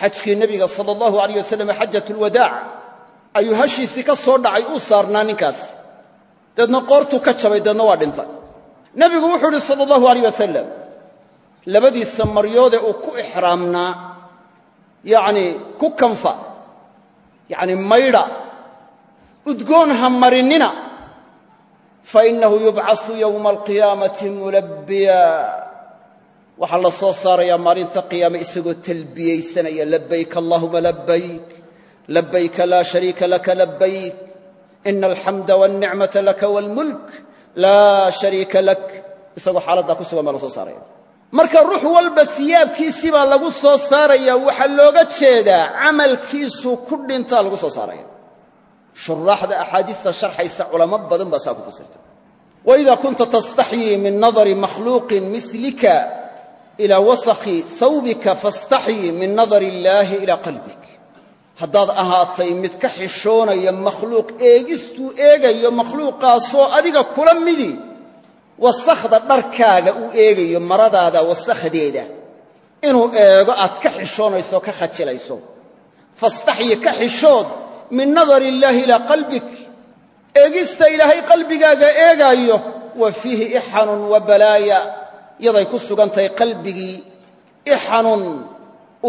xajkii nebiga sala allahu alayh wasalam xajatulwadaac ayuu hashiisii ka soo dhacay uu saarnaa ninkaas. Deedna qoortuu ka jabay deedna waa dhintay. Nebigu wuxuu idhi sala allahu alayh wasalam labadiisa maryoodee uu ku ixraamnaa yacnii ku kanfa yacni maydha udgoon ha marinnina fa innahu yubcasu yowma alqiyaamati mulabbiya waxaa la soo saarayaa maalinta qiyaame isagoo talbiyaysanaya labayk allahuma labayk labayka laa shariika laka labayk ina alxamda walnicmata laka waalmulk laa shariika lak. Isagoo xaaladdaa ku sugan baa la soo saaraya. Marka ruux walba siyaabkiisii baa lagu soo saaraya waxaa looga jeedaa camalkiisu ku dhintaa lagu soo saaraya. Shuraaxda axaadiista sharxaysa culamo badan baa saa ku fasirta. Waida kunta tastaxyii min nadari makhluuqin milika ila wasakhi sawbika fastaxyii min nadari illaahi ilaa qalbik. Haddaad ahaatay mid ka xishoonaya makhluuq eegistuu eegayo makhluuqaasoo adiga kula midi. Wasakhda dharkaaga uu eegayo maradaada wasakhdeeda. Inuu eego aad ka xishoonayso ka khajilayso. Fastaxyi ka xishood min nadari illaahi ilaa qalbik. Eegista ilaahay qalbigaaga eegaayo wa fiihi ixanun wa balaaya yaday ku sugan tahay qalbigii ixanun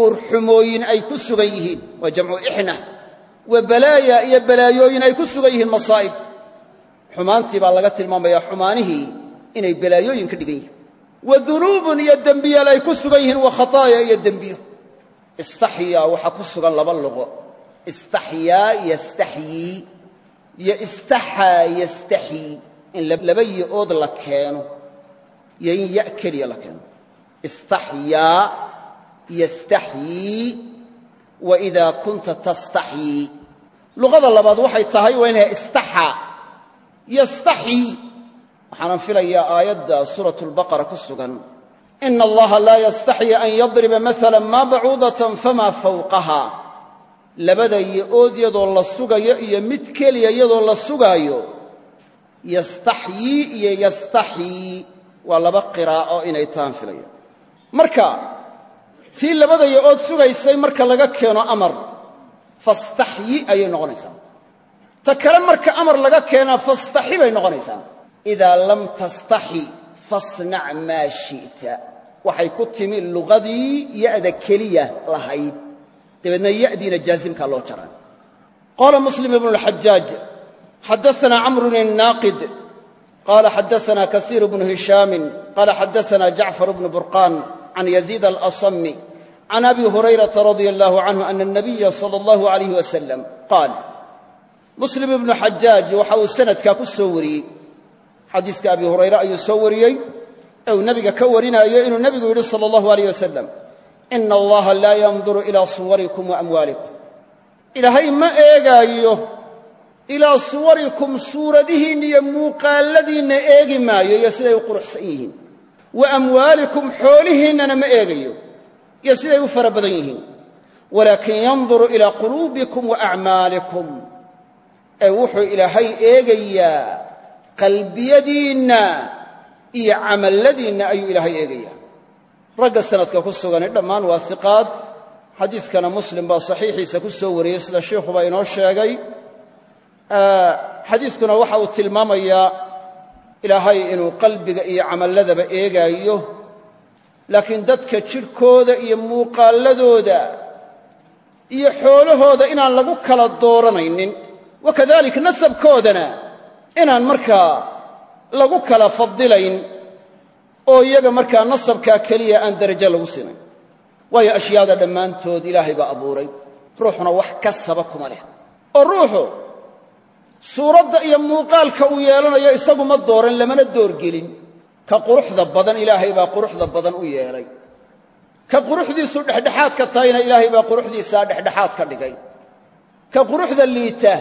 uurxumooyin ay ku sugan yihiin waa jamcu ixna wa balaaya iyo balaayooyin ay ku sugan yihiin masaa'ib. Xumaantii baa laga tilmaamayaa xumaanihii inay balaayooyin ka dhigan yihiin. Wa dunuubun iyo dembiyaal ay ku sugan yihiin wa khataaya iyo dembiyo. Istaxyaa waxaa ku sugan laba luqo. Istaxyaa yastaxyii iyo istaxaa yastaxyii in laba yo-ood la keeno iyo in ya keliya la keeno istaxyaa yastaxyii wa idaa kunta tastaxyii luqada labaad waxay tahay waa inay istaxaa yastaxyii waxaanan filayaa aayadda suurat lbaqara ku sugan. Ina allaha laa yastaxyi an yadriba maala maa bacuudatan famaa fawqaha labada yo-ood yadoo la sugayo iyo mid keliya iyadoo la sugaayo waa laba qiraa'o inay tahan filaya marka tii labada yo-ood sugaysay marka laga keeno amar fastaxyi ayay noqonaysaa. Ta kale marka amar laga keenaa fastaxi bay noqonaysaa. Idaa lam tastaxi fasnac maa shi'ta. Waxay ku timi luqadii ya'da keliya lahayd. Dabeedna ya'diina jaazimkaa loo jaraa qaala muslim ibnu lxajaaj xadaanaa camrun innaaqid qala xadaana kasiir bnu hishaami qala xadaana jacfar bnu burqan can yaziid alasami can abi hurayrata radia allahu canhu ana anabiya sala allahu alayh wasalam qaal muslim ibnu xajaaj waxa uu sanadkaa ku soo wariyey xadiiska abi hurayre ayuu soo wariyey ee uu nebiga ka warinaayo inuu nebigu yidhi sala allahu alayh wasalam ina allaha laa yanduru ilaa suwarikum wa amwaalikum ilaahay ma eegaayo ilaa suwarikum suuradihiinna iyo muuqaalladiinna eegi maayo iyo siday u quruxsan yihiin. Wa amwaalikum xoolihiinnana ma eegayo iyo siday u fara badan yihiin. Walaakin yanduru ilaa quluubikum wa acmaalikum. Ee wuxuu ilaahay eegayaa qalbiyadiinna iyo camalladiinna ayuu ilaahay eegayaa. Ragga sanadka ku sugani dhammaan waa hiqaad xadiiskana muslim baa saxiixiisa ku soo wariyey sida sheikhuba inoo sheegay xadiiskuna waxa uu tilmaamayaa ilaahay inuu qalbiga iyo camalladaba eegaayo laakiin dadka jidhkooda iyo muuqaalladooda iyo xoolahooda inaan lagu kala dooranaynin wakadalik nasabkoodana inaan markaa lagu kala fadilayn oo iyaga markaa nasabkaa keliya aan darajo lagu sinayn waayo ashyaada dhammaantood ilaahay baa abuuray ruuxuna wax kasaba kuma leh. Oo ruuxu suuradda iyo muuqaalka uu yeelanayo isagu ma dooran lamana doorgelin. Ka quruxda badan ilaahay baa quruxda badan u yeelay. Ka quruxdiisu dhexdhexaadka tahayna ilaahay baa quruxdiisaa dhexdhexaad ka dhigay. Ka quruxda liita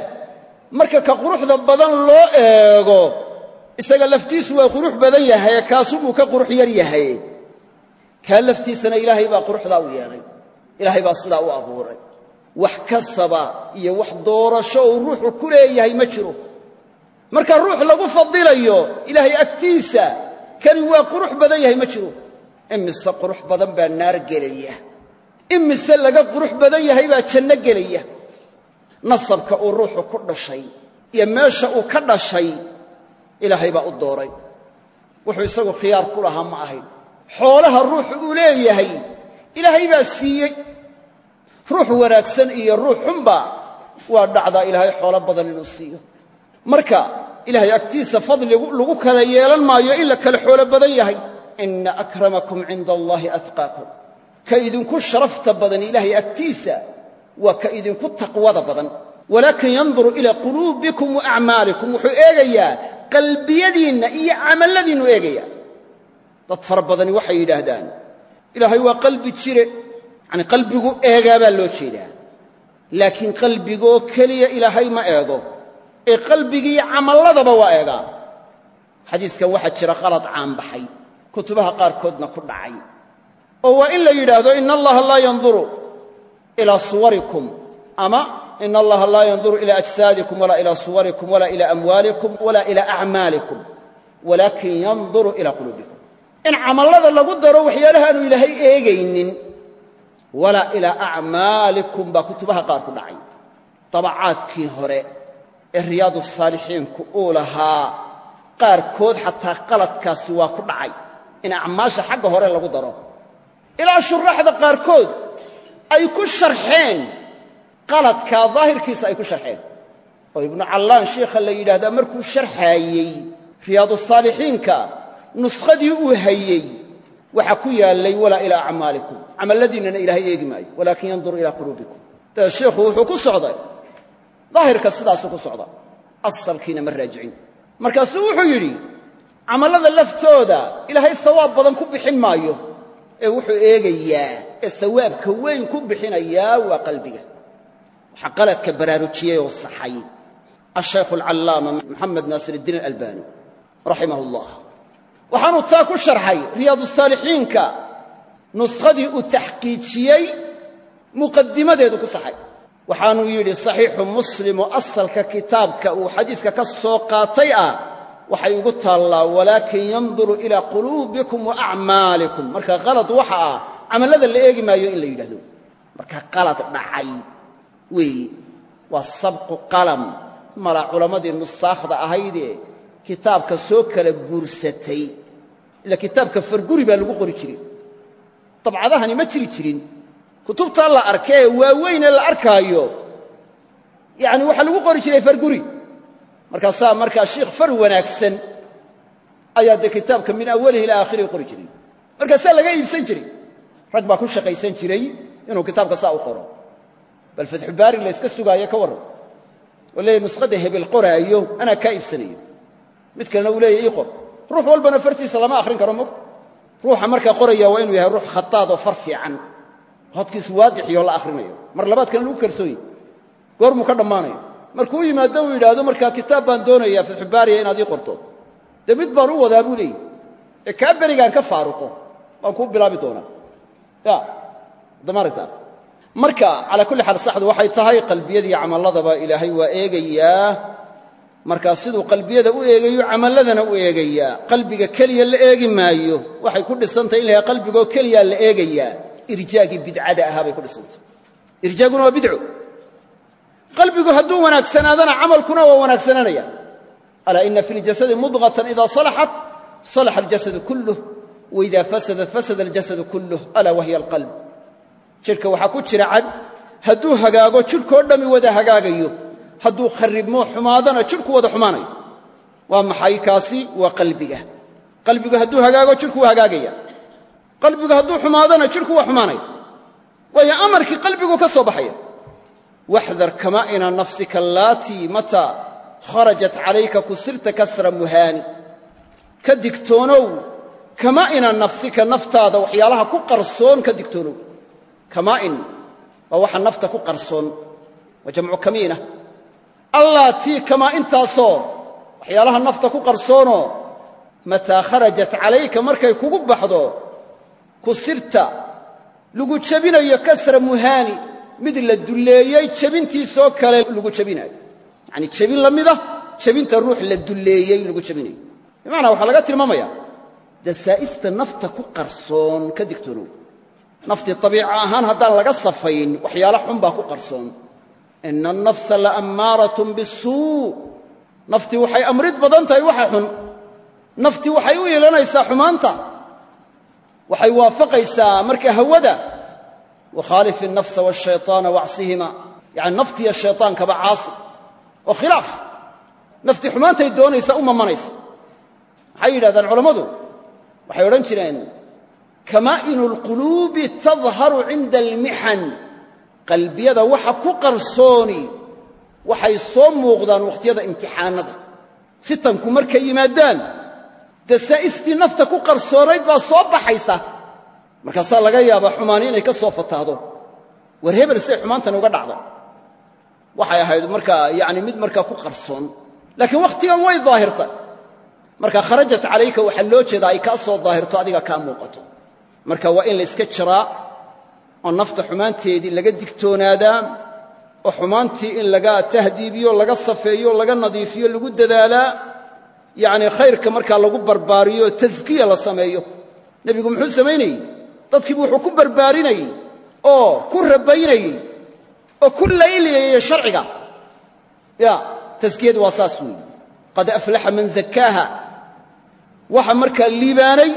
marka ka quruxda badan loo eego isaga laftiisu waa qurux badan yahaye kaasubuu ka qurux yar yahay. Kaa laftiisana ilaahay baa quruxdaa u yeelay. Ilaahay baa sidaa u abuuray wax kasaba iyo wax doorasho uu ruuxu ku leeyahay ma jiro. Marka ruux lagu fadilayo ilaahay agtiisa kani waa qurux badan yahay ma jiro. Imise qurux badan baa naar gelaya. Imise laga qurux badan yahay baa janno gelaya. Nasabka uu ruuxu ku dhashay iyo meesha uu ka dhashay ilaahay baa u dooray. Wuxuu isagu khiyaar ku lahaa ma ahayn. Xoolaha ruuxu uu leeyahay ilaahay baa siiyey ruux wanaagsan iyo ruux xunba waa dhacdaa ilaahay xoolo badan inuu siiyo. Marka ilaahay agtiisa fadli lagu kala yeelan maayo in la kala xoolo badan yahay. Ina akramakum cinda allaahi atqaakum. Ka idinku sharafta badan ilaahay agtiisa waa ka idinku taqwada badan. Walaakin yanduru ilaa quluubikum wa acmaalikum. Wuxuu eegayaa qalbiyadiinna iyo camalladiinnu eegaya dad fara badani waxay yidhaahdaan ilaahay waa qalbi jire yacni qalbigu eegaa baa loo jeedaa. Laakiin qalbigoo keliya ilaahay ma eego. Ee qalbigiiyo camalladaba waa eegaa. Xadiiskan waxaa jira qalad caanbaxay kutubaha qaarkoodna ku dhacay. Oo waa in la yidhaahdo ina allaha laa yanduru ilaa suwarikum. Ama ina allaha laa yanduru ilaa ajsaadikum walaa ilaa suwarikum walaa ilaa amwaalikum walaa ilaa acmaalikum walaakin yanduru ilaa quluubikum in camallada lagu daro waxyaalaha aanu ilaahay eegaynin walaa ilaa acmaalikum baa kutubaha qaar ku dhacay. Dabacaadkii hore ee riyaadu saalixiinku uu lahaa qaarkood xataa qaladkaasi waa ku dhacay in acmaasha xagga hore lagu daro. Ilaa shuraaxda qaarkood ay ku sharxeen qaladkaa daahirkiisa ay ku sharxeen. Oo ibnu callaan sheikha la yidhaahdaa markuu sharxaayey riyaadu saalixiinka nuskhadii uu hayey waxaa ku yaallay walaa ilaa acmaalikum camalladiinnana ilaahay eegi maayo walaakin yanduru ilaa quluubikum. Dabeed sheikhu wuxuu ku socday. Daahirka sidaasuu ku socda. Asalkiina ma raajicin. Markaasuu wuxuu yidhi camallada laftooda ilaahay sawaab badan ku bixin maayo ee wuxuu eegayaa ee sawaabka weyn ku bixinayaa waa qalbiga. Waxaa qaladka baraarujiyey oo saxay. Ashaykhu alcallaama maxamed naasir iddiin alalbani raximah ullah waxaanu taa ku nuskhadii uu taxqiijiyey muqadimadeedu ku saxay. Waxaanuu yidhi saxiixu muslim oo asalka kitaabka uu xadiiska ka soo qaatay ah waxay ugu taallaa walaakin yanduru ilaa quluubikum wa acmaalikum. Marka qalad waxa ah camallada la eegi maayo in la yidhahdo. Marka qalad dhacay weeye waa sabqu qalam. Mala culammadii nusaakhda ahaydee kitaabka soo kala guursatay. Ila kitaabka farguri baa lagu qori jiray dabcadahani ma jiri jirin. Kutubtaa la arkee waaweynee la arkaayo. Yani waxaa lagu qori jiray farguri. Markaasaa markaa shiikh far wanaagsan ayaa dee kitaabka min awalihi ilaa aakhirihi qori jiray. Markaasaa laga iibsan jiray rag baa ku shaqaysan jiray inuu kitaabka saa u qoro. Bal fatxubaari la yska sugaayo ka warran. Oo leeyahy nuskhadda hebel qoraayo anaa kaa iibsanayo. Mid kalena uu leeyahy ii qor. Ruux walbana fartiisa lama akhrin karo mogta ruuxa markaa qoraya waa inuu yahay ruux khataad oo far fiican. Hodkiisu waadixiyoo la akhrinayo mar labaadkana lagu kalsoonye goormuu ka dhammaanayo. Markuu yimaado uu yidhaahdo markaa kitaab baan doonayaa fatxubaariya inaad ii qorto. Dee mid baan u wadaa buu leeyahy ee kaa berigaan ka faaruqo waan kuu bilaabi doonaa. Ya damaragtaa marka calaa kulli xaal saxdu waxay tahay qalbiyadiiyo camalladaba ilaahay waa eegayaa markaa siduu qalbiyada u eegayo camalladana u eegayaa qalbiga keliya la eegi maayo. Waxay ku dhisantahy in la qalbigoo keliyaa la eegayaa irjaagii bidcada ahaa bay ku dhisantay. Irjaaguna waa bidco qalbigu hadduu wanaagsanaadana camalkuna waa wanaagsanaanaya. Alaa ina fi ljasadi mudqatan ida salaxat salaxa aljasadu kulluh waida fasadat fasada aljasadu kulluh. Alaa wahiya alqalb jidhka waxaa ku jira cad. Hadduu hagaago jidhkoo dhammi wada hagaagayo hadduu kharribmo xumaadana jidhku wada xumaanayo. Waa maxay kaasi? Waa qalbiga. Qalbigu hadduu hagaago jidhku waa hagaagaya qalbigu hadduu xumaadana jidhku waa xumaanaya waayo amarkii qalbigu ka soo baxaya waxdar kama'ina nafsika allaatii mataa kharajat calayka kusirta kasra muhaani. Ka digtoonow kama'ina nafsika naftaada waxyaalaha ku qarsoon. Ka digtoonow kama'in waa waxa nafta ku qarsoon. Waa jamcu kamiina allaatii kamaa'intaasoo waxyaalaha nafta ku qarsoonoo mataa kharajat calayka markay kugu baxdo kusirta lagu jebinayo kasra muhaani mid la dulleeyey jebintiisoo kale lagu jebinaayo yacanii jebin la mida jebinta ruux la dulleeyey lagu jebinayo bimacnaa waxaa laga tilmaamaya dasaa'ista nafta ku qarsoon ka digtoonow. Naftii abiica ahaan haddaan laga safayn waxyaala xun baa ku qarsoon ina anafsa la'ammaaratun bisuu naftii waxay amrid badan tahay waxa xun. Naftii waxay u ilanaysaa xumaanta. Waxay waafaqaysaa marka hawada. Wakhaalif innafsa waashayطaana wacsihima yacani naftiiyo shayaankaba caasi. Oo khilaaf. Naftii xumaantay doonaysa u mamanaysa maxay yidhahdaan culammadu waxay odhan jireen kamaa'inu اlquluubi tadharu cinda almixan qalbiyada waxa ku qarsooni waxay soo muuqdaan wakhtiyada imtixaanada. Fitanku markay yimaadaan dasaa'istii nafta ku qarsoonayd baa soo baxaysa. Markaasaa laga yaabaa xumaani inay ka soo fataahdo war hebel say xumaantani uga dhacdo. Waxay ahayd markaa yani mid markaa ku qarsoon. Laakiin wakhtigan way daahirtay marka kharajat calayka waxaa loo jeedaa ay kaa soo daahirto adiga kaa muuqato. Marka waa in la jiraa oo nafta xumaanteedii laga digtoonaadaa oo xumaantii in laga tahdiibiyo laga safeeyo laga nadiifiyo lagu dadaalaa yacni khayrka markaa lagu barbaariyo taskiya la sameeyo. Nebigu muxuu samaynayey dadkiibu wuxuu ku barbaarinayey oo ku rabaynayey oo ku layliyayey sharciga. Ya taskiyadu waa saas weeye. Qad aflaxa man zakkaaha waxa markaa liibaanay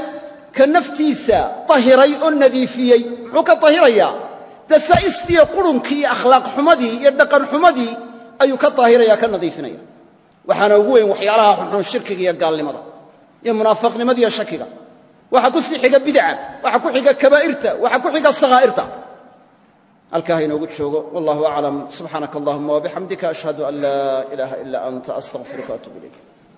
ka naftiisa tahiray oo nadiifiyey. Muxuu ka tahirayaa? Dasaa'istiiyo qurunkii iyo akhlaaq xumadii iyo dhaqan xumadii ayuu ka taahiraya ka nadiifinaya. Waxaana ugu weyn waxyaalaha xunxun shirkiga iyo gaalnimada iyo munaafiqnimada iyo shakiga. Waxaa ku sii xiga bidca waxaa ku xiga kabaa'irta waxaa ku xiga sakhaa'irta halkaa ha joogo. Wallahu aclam subxaanaka allahuma wabixamdika ashhadu an laa ilaaha ila anta astaqfiruka waatuub ilayk